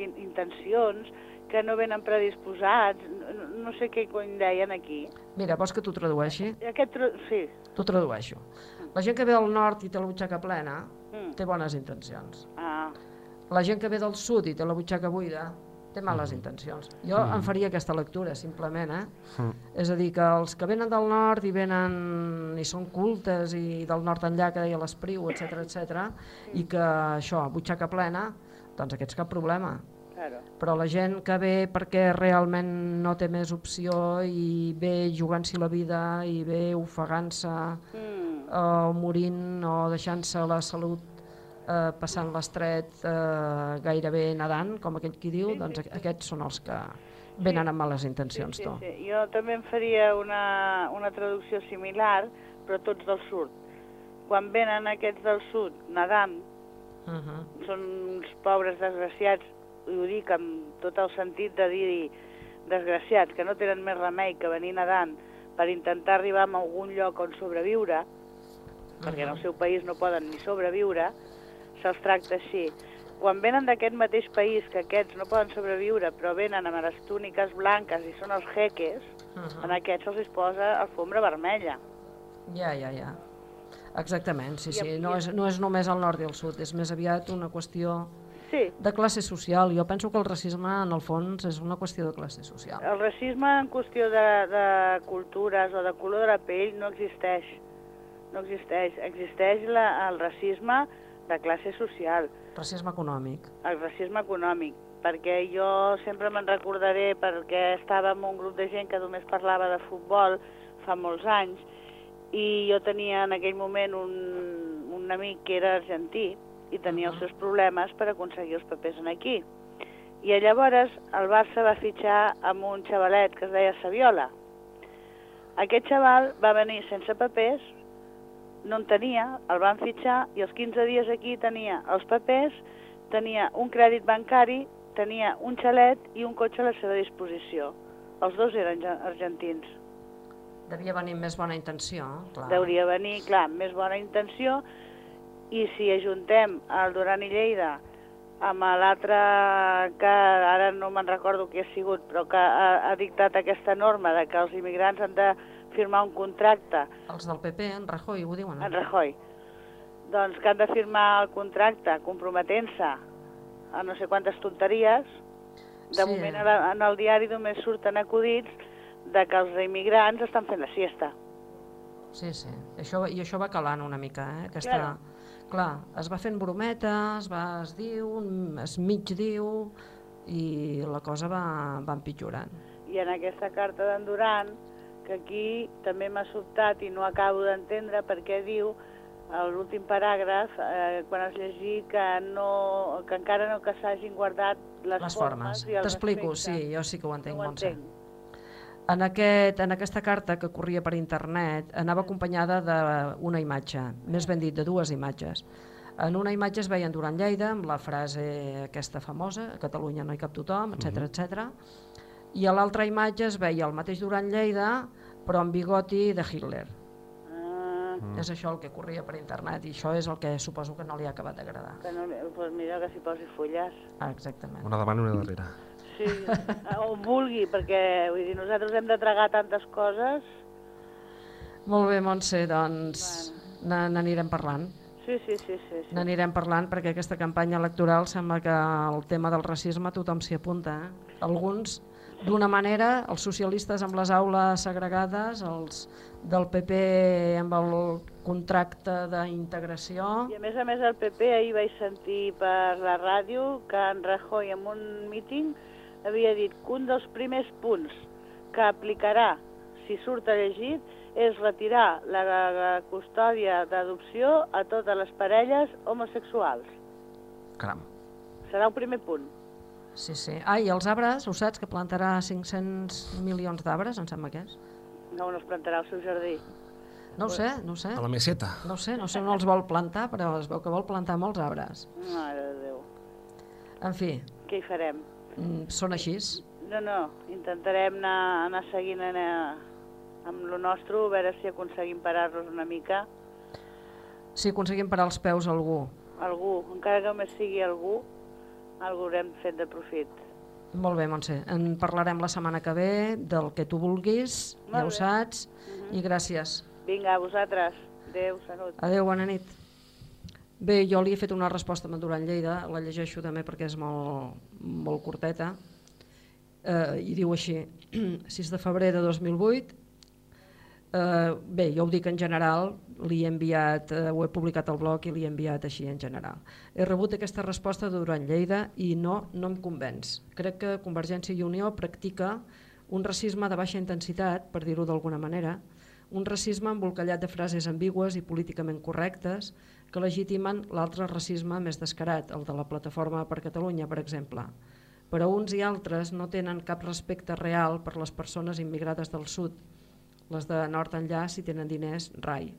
in, intencions, que no venen predisposats, no, no sé què cony deien aquí.
Mira, vols que t'ho tradueixi?
Aquest tro... Sí,
T'ho tradueixo. La gent que ve del nord i té la butxaca plena
Mm.
té bones intencions.
ah,
La gent que ve del sud i té la butxaca buida té males intencions. Jo
Mm.
em faria aquesta lectura, simplement, eh?
Mm.
És a dir, que els que venen del nord i venen i són cultes i del nord enllà, que deia l'Espriu, etc etc, i que això, butxaca plena, doncs aquests cap problema.
claro.
Però la gent que ve perquè realment no té més opció i ve jugant-s'hi la vida i ve ofegant-se
Mm.
o morint o deixant-se la salut eh, passant l'estret eh, gairebé nedant, com aquell qui diu, doncs a- aquests són els que venen amb males intencions,
Sí,
tu.
sí. Jo també em faria una, una traducció similar, però tots del sud. Quan venen aquests del sud nedant,
Uh -huh.
són uns pobres desgraciats, i ho dic amb tot el sentit de dir desgraciats, que no tenen més remei que venir nedant per intentar arribar a algun lloc on sobreviure, perquè en el seu país no poden ni sobreviure, se'ls tracta així. Quan venen d'aquest mateix país, que aquests no poden sobreviure, però venen amb les túniques blanques i són els jeques,
Uh
en aquests se'ls posa alfombra vermella.
Ja, ja, ja. Exactament, sí, sí. No és, no és només el nord i el sud, és més aviat una qüestió
Sí,
de classe social. Jo penso que el racisme, en el fons, és una qüestió de classe social.
el racisme en qüestió de, de cultures o de color de la pell no existeix. No existeix. Existeix la, el racisme de classe social,
Racisme econòmic.
el racisme econòmic, perquè jo sempre me'n recordaré perquè estava en un grup de gent que només parlava de futbol fa molts anys i jo tenia en aquell moment un, un amic que era argentí i tenia els seus problemes per aconseguir els papers en aquí. I llavors el Barça va fitxar amb un xavalet que es deia Saviola. Aquest xaval va venir sense papers, no en tenia, el van fitxar i els 15 dies aquí tenia els papers, tenia un crèdit bancari, tenia un xalet i un cotxe a la seva disposició. Els dos eren argentins.
Devia venir més bona intenció, clar.
Deuria venir, clar, amb més bona intenció, i si ajuntem el Duran i Lleida amb l'altre que ara no me'n recordo qui ha sigut, però que ha, ha dictat aquesta norma de que els immigrants han de firmar un contracte
Els del PP, en Rajoy, ho diuen.
en Rajoy, doncs que han de firmar el contracte comprometent-se a no sé quantes tonteries, de
Sí.
moment en el diari només surten acudits de que els immigrants estan fent la siesta.
Sí, sí. Això, I això va calant una mica, eh? Aquesta...
Claro.
Clar, es va fent brometa, es, va, es diu, es mig diu, i la cosa va, va empitjorant.
I en aquesta carta d'en Duran, que aquí també m'ha sobtat i no acabo d'entendre perquè diu a l'últim paràgraf, eh, quan has llegit que, no, que encara no que s'hagin guardat les,
Les formes.
el
T'explico, sí, jo sí que ho entenc,
No ho
Montse. En, aquest, en aquesta carta que corria per internet anava acompanyada d'una imatge, més ben dit, de dues imatges. En una imatge es veien Duran Lleida amb la frase aquesta famosa, a Catalunya no hi cap tothom, etc
Mhm.
etc. I a l'altra imatge es veia el mateix Duran Lleida, però amb bigoti de Hitler. Mm. És això el que corria per internet i això és el que suposo que no li ha acabat d'agradar.
que no, pues millor que s'hi posi fulles.
Ah, exactament.
Una davant i una darrere.
Sí, on vulgui, perquè vull dir, nosaltres hem de tragar tantes coses.
Molt bé, Montse, doncs n- n'anirem parlant.
Sí, sí, sí, sí. sí.
N'anirem parlant perquè aquesta campanya electoral sembla que el tema del racisme tothom s'hi apunta. Eh? Alguns d'una manera, els socialistes amb les aules segregades, els del PP amb el contracte d'integració...
I a més a més el PP ahir vaig sentir per la ràdio que en Rajoy en un míting havia dit que un dels primers punts que aplicarà si surt elegit és retirar la, la custòdia d'adopció a totes les parelles homosexuals.
Caram.
Serà un primer punt.
Sí, sí. Ah, i els arbres, ho saps, que plantarà 500 milions d'arbres, em sembla que és?
No, no es plantarà al seu jardí.
No ho sé, no ho sé.
A la meseta.
No ho sé, no sé on els vol plantar, però es veu que vol plantar molts arbres.
Mare de Déu.
En fi,
Què hi farem?
Mm, són així.
No, no, intentarem anar, anar seguint anar, amb lo nostre, a veure si aconseguim parar-los una mica.
Si aconseguim parar els peus a algú.
Algú, encara que només sigui algú, algú haurem fet de profit.
Molt bé, Montse. En parlarem la setmana que ve del que tu vulguis,
Molt
ja ho
bé.
saps,
Mhm.
i gràcies.
Vinga, a vosaltres. Adéu, salut.
Adéu, bona nit. Bé, jo li he fet una resposta a en Duran Lleida, la llegeixo també perquè és molt, molt curteta, eh, i diu així, 6 de febrer de 2008, eh, bé, jo ho dic en general, li he enviat, eh, ho he publicat al blog i li he enviat així en general. He rebut aquesta resposta de Duran Lleida i no, no em convenç. Crec que Convergència i Unió practica un racisme de baixa intensitat, per dir-ho d'alguna manera, un racisme embolcallat de frases ambigües i políticament correctes que legitimen l'altre racisme més descarat, el de la Plataforma per Catalunya, per exemple. Però uns i altres no tenen cap respecte real per les persones immigrades del sud. Les de nord enllà, si tenen diners, rai.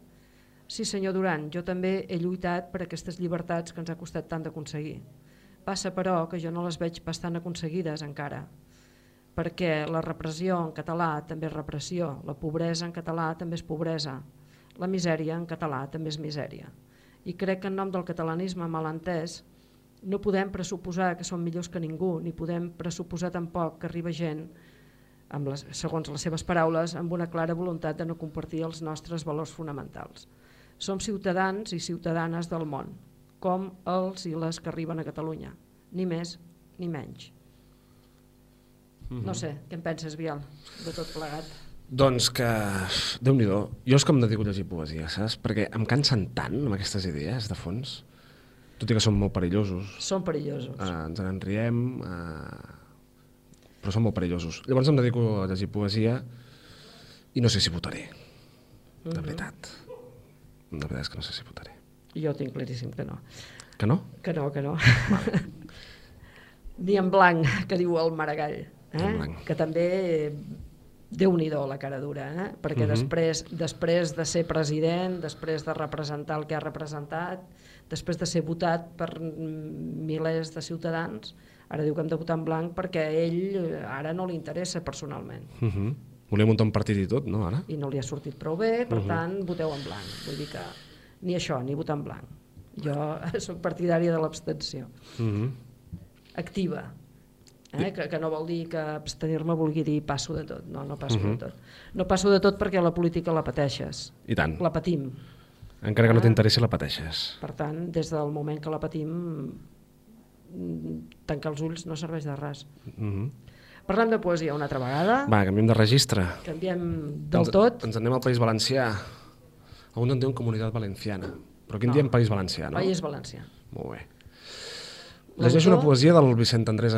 Sí, senyor Duran, jo també he lluitat per aquestes llibertats que ens ha costat tant d'aconseguir. Passa, però, que jo no les veig bastant aconseguides encara perquè la repressió en català també és repressió, la pobresa en català també és pobresa, la misèria en català també és misèria. I crec que en nom del catalanisme malentès no podem pressuposar que som millors que ningú, ni podem pressuposar tampoc que arriba gent, amb les, segons les seves paraules, amb una clara voluntat de no compartir els nostres valors fonamentals. Som ciutadans i ciutadanes del món, com els i les que arriben a Catalunya, ni més ni menys. No sé, què en penses, Biel, de tot plegat?
Doncs que, déu nhi jo és que em dedico a llegir poesia, saps? Perquè em cansen tant amb aquestes idees de fons, tot i que són molt perillosos.
Són perillosos.
Uh, ens en riem, uh, però són molt perillosos. Llavors em dedico a llegir poesia i no sé si votaré, de
Mhm.
veritat. De veritat és que no sé si votaré.
Jo tinc claríssim que no.
Que no?
Que no, que no. Ni en blanc, que diu el Maragall. Eh? Que també déu nhi la cara dura, eh? perquè
Mhm.
després, després de ser president, després de representar el que ha representat, després de ser votat per milers de ciutadans, ara diu que hem de votar en blanc perquè a ell eh, ara no li interessa personalment
Uh -huh. Volia muntar un partit i tot, no, ara?
i no li ha sortit prou bé, per
Mhm.
tant, voteu en blanc. Vull dir que ni això, ni votar en blanc. Jo sóc partidària de l'abstenció.
Uh -huh.
Activa. Eh? Que, que no vol dir que abstenir-me vulgui dir passo de tot. No, no passo
Mhm.
de tot. No passo de tot perquè la política la pateixes.
I tant.
La patim.
Encara que no
Ah.
t'interessi, la pateixes.
Per tant, des del moment que la patim, mm, tancar els ulls no serveix de res.
Uh -huh.
Parlem de poesia una altra vegada.
Va, canviem de registre.
Canviem del
ens,
tot.
Ens anem al País Valencià. Alguns en diuen Comunitat Valenciana. Però aquí en
No.
diem País Valencià, no?
País Valencià.
Molt bé. Llegeixo una poesia del Vicent Andrés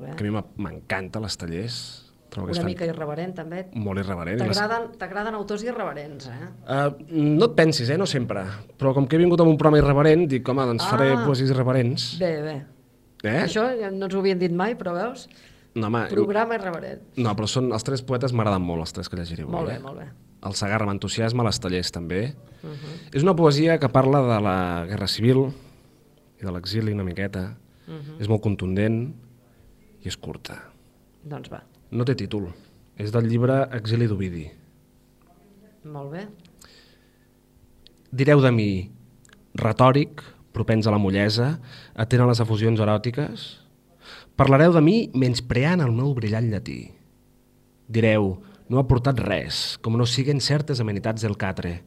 bé.
que a mi m'encanta l'Estellers. Trobo
Una mica irreverent, també.
molt irreverent. Les-
T'agraden t'agraden autors irreverents, eh?
Uh, no et pensis, eh? no sempre. Però com que he vingut amb un programa irreverent, dic, home, doncs faré
Ah.
poesies irreverents.
Bé, bé.
Eh?
Això no ens ho havien dit mai, però veus?
No, home,
Programa irreverent.
no, però són, els tres poetes m'agraden molt, els tres que llegiré.
Molt bé,
eh?
molt bé.
El Sagarra amb entusiasme, l'Estellers també.
Uh -huh.
És una poesia que parla de la Guerra Civil i de l'exili una miqueta.
Mhm.
És molt contundent i és curta.
Doncs va,
No té títol. És del llibre Exili d'Ovidi.
molt bé.
Direu de mi, retòric, propens a la mollesa, atent a les efusions eròtiques? Parlareu de mi menyspreant el meu brillant llatí. Direu, no ha portat res, com no siguen certes amenitats del catre.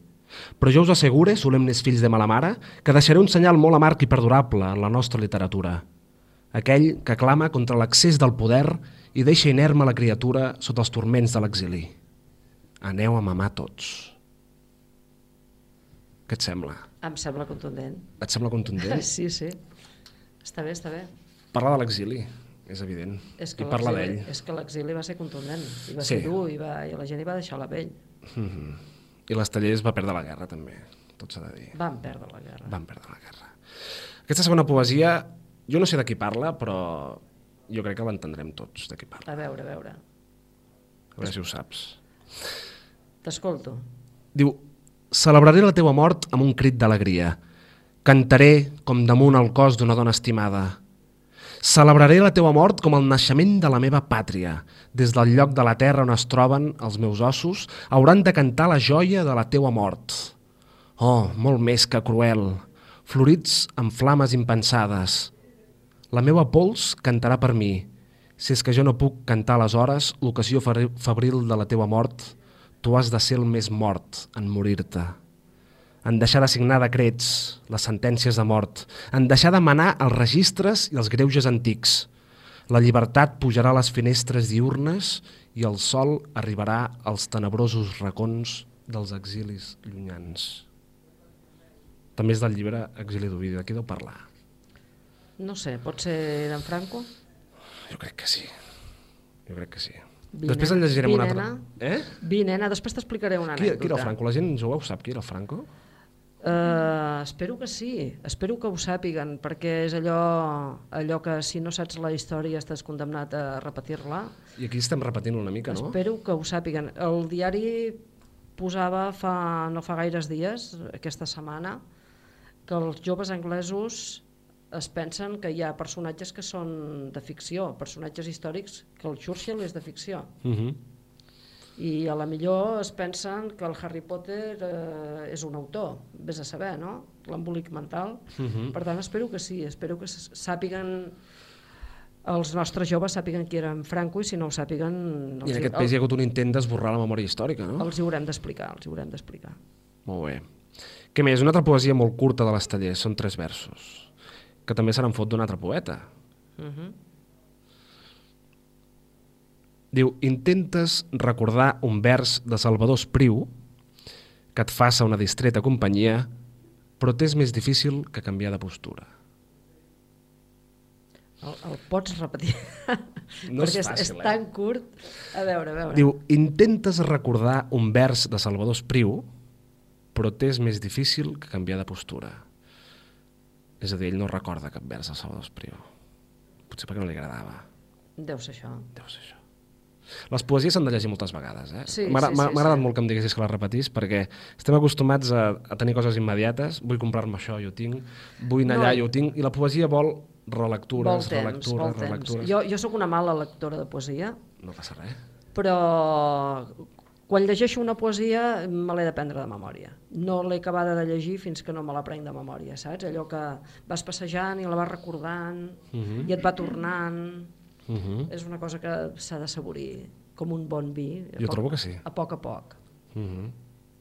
Però jo us assegure, solemnes fills de mala mare, que deixaré un senyal molt amarg i perdurable en la nostra literatura. Aquell que clama contra l'accés del poder i deixa inerme la criatura sota els turments de l'exili. Aneu a mamar tots. Què et sembla?
Em sembla contundent.
Et sembla contundent?
Sí, sí. Està bé, està bé.
Parla de l'exili, és evident.
És que
I parla d'ell.
És que l'exili va ser contundent, i va
Sí.
ser dur, i, va, i la gent hi va deixar la pell.
Mm -hmm. I les tallers va perdre la guerra, també, tot s'ha de dir.
Van perdre la guerra.
Van perdre la guerra. Aquesta segona poesia, jo no sé de qui parla, però jo crec que l'entendrem tots, de qui parla.
A veure, a veure.
A veure si ho saps.
T'escolto.
Diu, celebraré la teua mort amb un crit d'alegria. Cantaré com damunt el cos d'una dona estimada. Celebraré la teua mort com el naixement de la meva pàtria. Des del lloc de la terra on es troben els meus ossos, hauran de cantar la joia de la teua mort. Oh, molt més que cruel, florits amb flames impensades. La meva pols cantarà per mi. Si és que jo no puc cantar aleshores l'ocasió febri- febril de la teua mort, tu has de ser el més mort en morir-te. En deixar de signar decrets, les sentències de mort, en deixar de manar els registres i els greuges antics. La llibertat pujarà a les finestres diurnes i el sol arribarà als tenebrosos racons dels exilis llunyans. També és del llibre Exili d'Ovidi, de qui deu parlar?
No sé, pot ser d'en Franco?
Jo crec que sí. Jo crec que sí.
Vi,
Després en llegirem
Vi,
una altra.
nena.
Eh?
Vi, nena, després t'explicaré una
Qui,
anècdota.
qui era el Franco? La gent jove ho sap qui era el Franco?
Uh, espero que sí, espero que ho sàpiguen, perquè és allò, allò que si no saps la història estàs condemnat a repetir-la.
I aquí estem repetint una mica, no?
Espero que ho sàpiguen. El diari posava fa, no fa gaires dies, aquesta setmana, que els joves anglesos es pensen que hi ha personatges que són de ficció, personatges històrics, que el Churchill és de ficció.
Uh -huh.
I a la millor es pensen que el Harry Potter eh, és un autor, vés a saber, no? L'embolic mental.
Mhm.
Per tant, espero que sí, espero que sàpiguen els nostres joves sàpiguen qui era en Franco i si no ho sàpiguen
I en aquest país hi ha hagut un intent d'esborrar la memòria històrica, no?
els hi haurem d'explicar, els hi haurem d'explicar.
Molt bé. Què més? Una altra poesia molt curta de les tallers, són tres versos, que també se n'han fot d'un altre poeta.
Uh -huh.
Diu, intentes recordar un vers de Salvador Espriu que et faça una distreta companyia, però t'és més difícil que canviar de postura.
El, el pots repetir?
No és
Perquè
fàcil,
és,
eh?
tan curt. A veure, a veure.
Diu, intentes recordar un vers de Salvador Espriu, però t'és més difícil que canviar de postura. És a dir, ell no recorda cap vers de Salvador Espriu. Potser perquè no li agradava.
Deu ser això.
Deu ser això. Les poesies s'han de llegir moltes vegades. Eh?
Sí,
M'ha
sí, sí,
agradat
sí.
molt que em diguessis que les repetís perquè estem acostumats a, a tenir coses immediates. Vull comprar-me això, jo ho tinc. Vull anar
No,
allà,
i-
ho tinc. I la poesia vol relectures,
Vol temps,
relectures,
vol
relectures.
Jo, jo sóc una mala lectora de poesia,
No passa res.
però quan llegeixo una poesia me l'he d'aprendre de memòria. No l'he acabada de llegir fins que no me l'aprenc de memòria, saps? Allò que vas passejant i la vas recordant
Mhm.
i et va tornant.
Mhm.
És una cosa que s'ha de saborir com un bon vi. a
Jo
poc-
trobo que sí.
A poc a poc,
Mhm.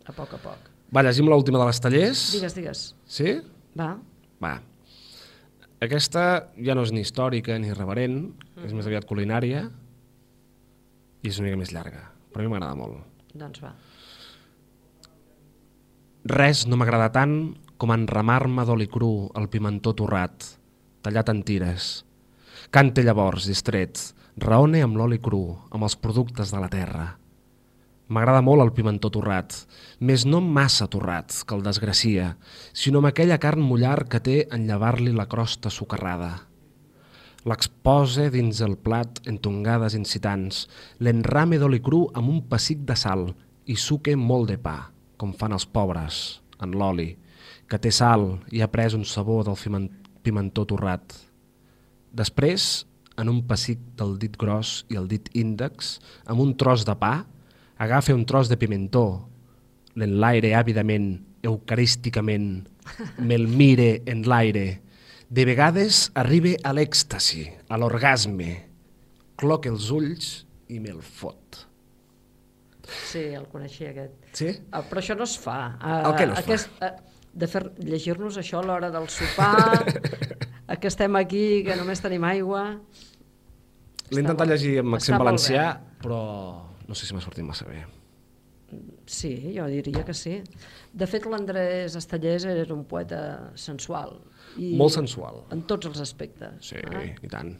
a poc a poc.
Va, llegim l'última de les tallers.
Digues, digues.
Sí?
Va.
Va. Aquesta ja no és ni històrica ni irreverent, és més aviat culinària i és una mica més llarga, però a mi m'agrada molt.
Doncs va.
Res no m'agrada tant com enramar-me d'oli cru al pimentó torrat, tallat en tires. Cante llavors, distret, raone amb l'oli cru, amb els productes de la terra. M'agrada molt el pimentó torrat, més no massa torrat, que el desgracia, sinó amb aquella carn mullar que té en llevar-li la crosta socarrada. L'expose dins el plat en tongades incitants, l'enrame d'oli cru amb un pessic de sal i suque molt de pa, com fan els pobres, en l'oli, que té sal i ha pres un sabor del pimentó torrat. Després, en un pessic del dit gros i el dit índex, amb un tros de pa, agafa un tros de pimentó, l'enlaire àvidament, eucarísticament, me'l mire en l'aire. De vegades arribe a l'èxtasi, a l'orgasme, cloque els ulls i me'l fot.
Sí, el coneixia aquest.
Sí?
Ah, però això no es fa. Ah,
El què no es fa?
aquest, ah, de fer llegir-nos això a l'hora del sopar, que estem aquí, que només tenim aigua...
L'he intentat
bo.
llegir en accent valencià, però no sé si m'ha sortit massa bé.
Sí, jo diria que sí. De fet, l'Andrés Estellers era un poeta sensual. I
Molt sensual.
En tots els aspectes.
Sí,
Ah.
i tant.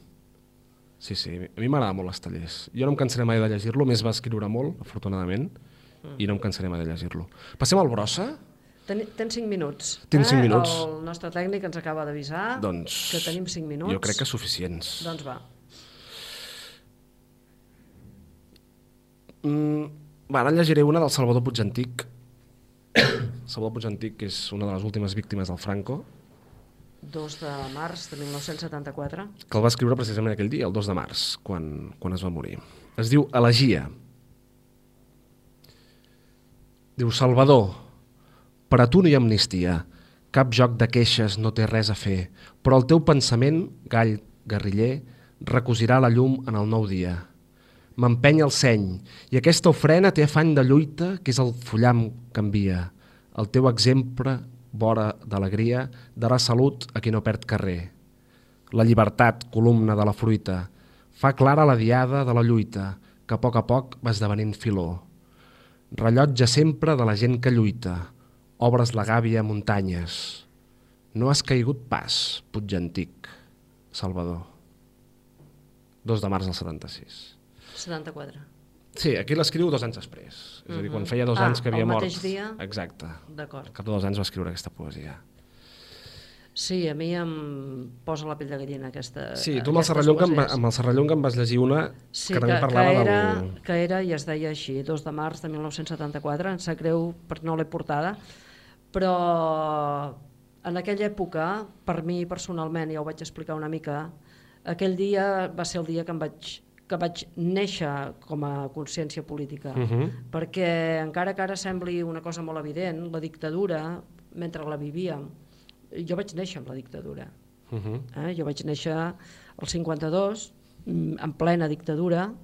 Sí, sí, a mi m'agrada molt els tallers. Jo no em cansaré mai de llegir-lo, més va escriure molt, afortunadament, i no em cansaré mai de llegir-lo. Passem al brossa?
Ten, tens 5 minuts.
Tinc cinc minuts.
El nostre tècnic ens acaba d'avisar
Doncs
que tenim 5 minuts.
jo crec que suficients.
Doncs va.
Mm, va, ara llegiré una del Salvador Puigantic. Salvador Puigantic, que és una de les últimes víctimes del Franco,
2 de març de 1974.
que el va escriure precisament aquell dia, el 2 de març, quan, quan es va morir. Es diu Elegia. Diu, Salvador, per a tu no hi ha amnistia, cap joc de queixes no té res a fer, però el teu pensament, gall guerriller, recosirà la llum en el nou dia. M'empeny el seny, i aquesta ofrena té afany de lluita, que és el fullam que envia. El teu exemple, vora d'alegria, darà salut a qui no perd carrer. La llibertat, columna de la fruita, fa clara la diada de la lluita, que a poc a poc va esdevenint filó. Rellotge sempre de la gent que lluita, obres la gàbia a muntanyes. No has caigut pas, Puig Antic, Salvador. 2 de març del 76.
74.
Sí, aquí l'escriu dos anys després. És a dir, quan
Mhm.
feia dos
Ah,
anys que havia
el
mort.
mateix dia?
Exacte.
D'acord.
Al cap de dos anys va escriure aquesta poesia.
Sí, a mi em posa la pell de gallina aquesta
Sí, tu amb el, Serrallonga
poesies.
amb el Serrallonga em vas llegir una
Sí,
que també
que,
parlava
que, era,
del...
que era i es deia així, 2 de març de 1974, em sap greu per no l'he portada, però en aquella època, per mi personalment, ja ho vaig explicar una mica, aquell dia va ser el dia que em vaig que vaig néixer com a consciència política,
Mhm.
perquè encara que ara sembli una cosa molt evident, la dictadura, mentre la vivíem, jo vaig néixer amb la dictadura.
Uh -huh.
Eh? Jo vaig néixer al 52, mm, en plena dictadura,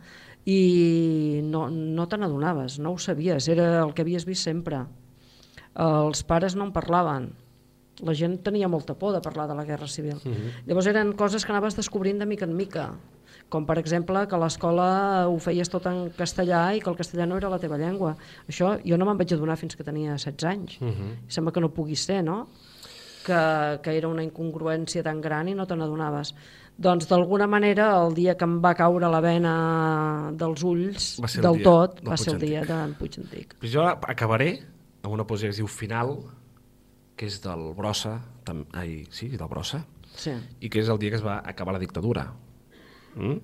i no, no te n'adonaves, no ho sabies, era el que havies vist sempre. Els pares no en parlaven, la gent tenia molta por de parlar de la Guerra Civil.
Mhm.
Llavors eren coses que anaves descobrint de mica en mica, com per exemple que l'escola ho feies tot en castellà i que el castellà no era la teva llengua. Això jo no me'n vaig adonar fins que tenia 16 anys.
Mhm.
Sembla que no pugui ser, no? Que, que era una incongruència tan gran i no te n'adonaves. Doncs d'alguna manera el dia que em va caure la vena dels ulls
Va ser el
del
dia
tot
del
va ser el dia d'en Puig Antic.
Pues jo acabaré amb una poesia que es diu Final, que és del Brossa, tam... ai, sí, del Brossa,
Sí.
i que és el dia que es va acabar la dictadura. Mm?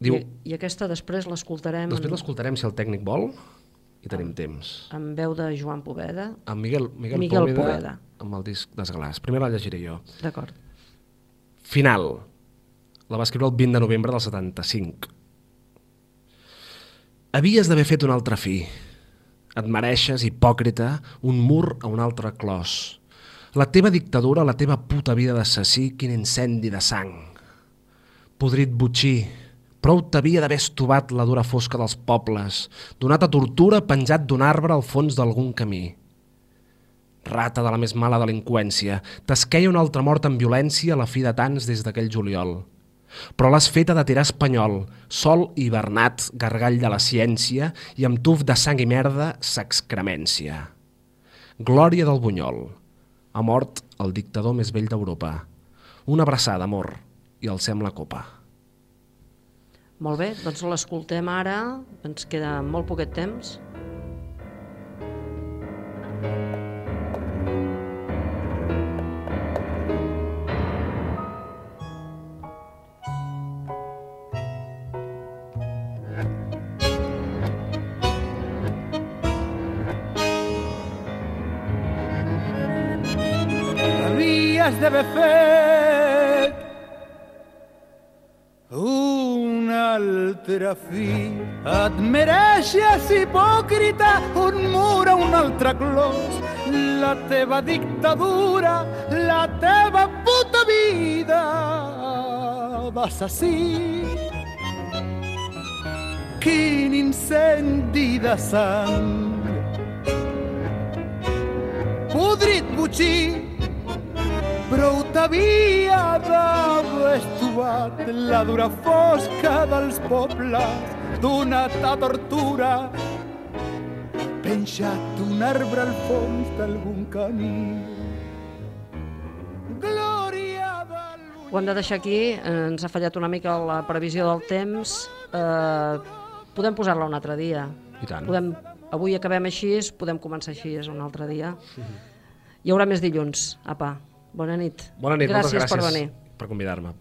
Diu,
I, I aquesta després l'escoltarem
després l'escoltarem si el tècnic vol, i tenim temps.
en veu de Joan Poveda.
Amb Miguel, Miguel,
Miguel
Poveda,
Poveda.
amb el disc d'Esglàs. Primer la llegiré jo.
D'acord.
Final. La va escriure el 20 de novembre del 75. Havies d'haver fet un altre fi. Et mereixes, hipòcrita, un mur a un altre clos. La teva dictadura, la teva puta vida d'assassí, quin incendi de sang. Podrit botxí, prou t'havia d'haver estovat la dura fosca dels pobles, donat a tortura penjat d'un arbre al fons d'algun camí. Rata de la més mala delinqüència, t'esqueia una altra mort en violència a la fi de tants des d'aquell juliol. Però l'has feta de tirar espanyol, sol i hivernat, gargall de la ciència i amb tuf de sang i merda, s'excremència. Glòria del Bunyol. Ha mort el dictador més vell d'Europa. Una abraçada, amor, i alcem la copa.
Molt bé, doncs l'escoltem ara, ens queda molt poquet temps.
Havies d'haver fet un altre fi. Et mereixes, hipòcrita, un mur a un altre clos. La teva dictadura, la teva puta vida d'assassí. quin incendi de sang. Podrit botxí, prou t'havia d'haver estuvat la dura fosca dels pobles donat a tortura penjat d'un arbre al fons d'algun camí. Glòria del...
Ho hem de deixar aquí, ens ha fallat una mica la previsió del temps. Eh, podem posar-la un altre dia.
I tant.
Podem, avui acabem així, podem començar així un altre dia. Hi haurà més dilluns, apa. Bona nit.
Bona nit,
gràcies
moltes gràcies
per venir.
per convidar-me.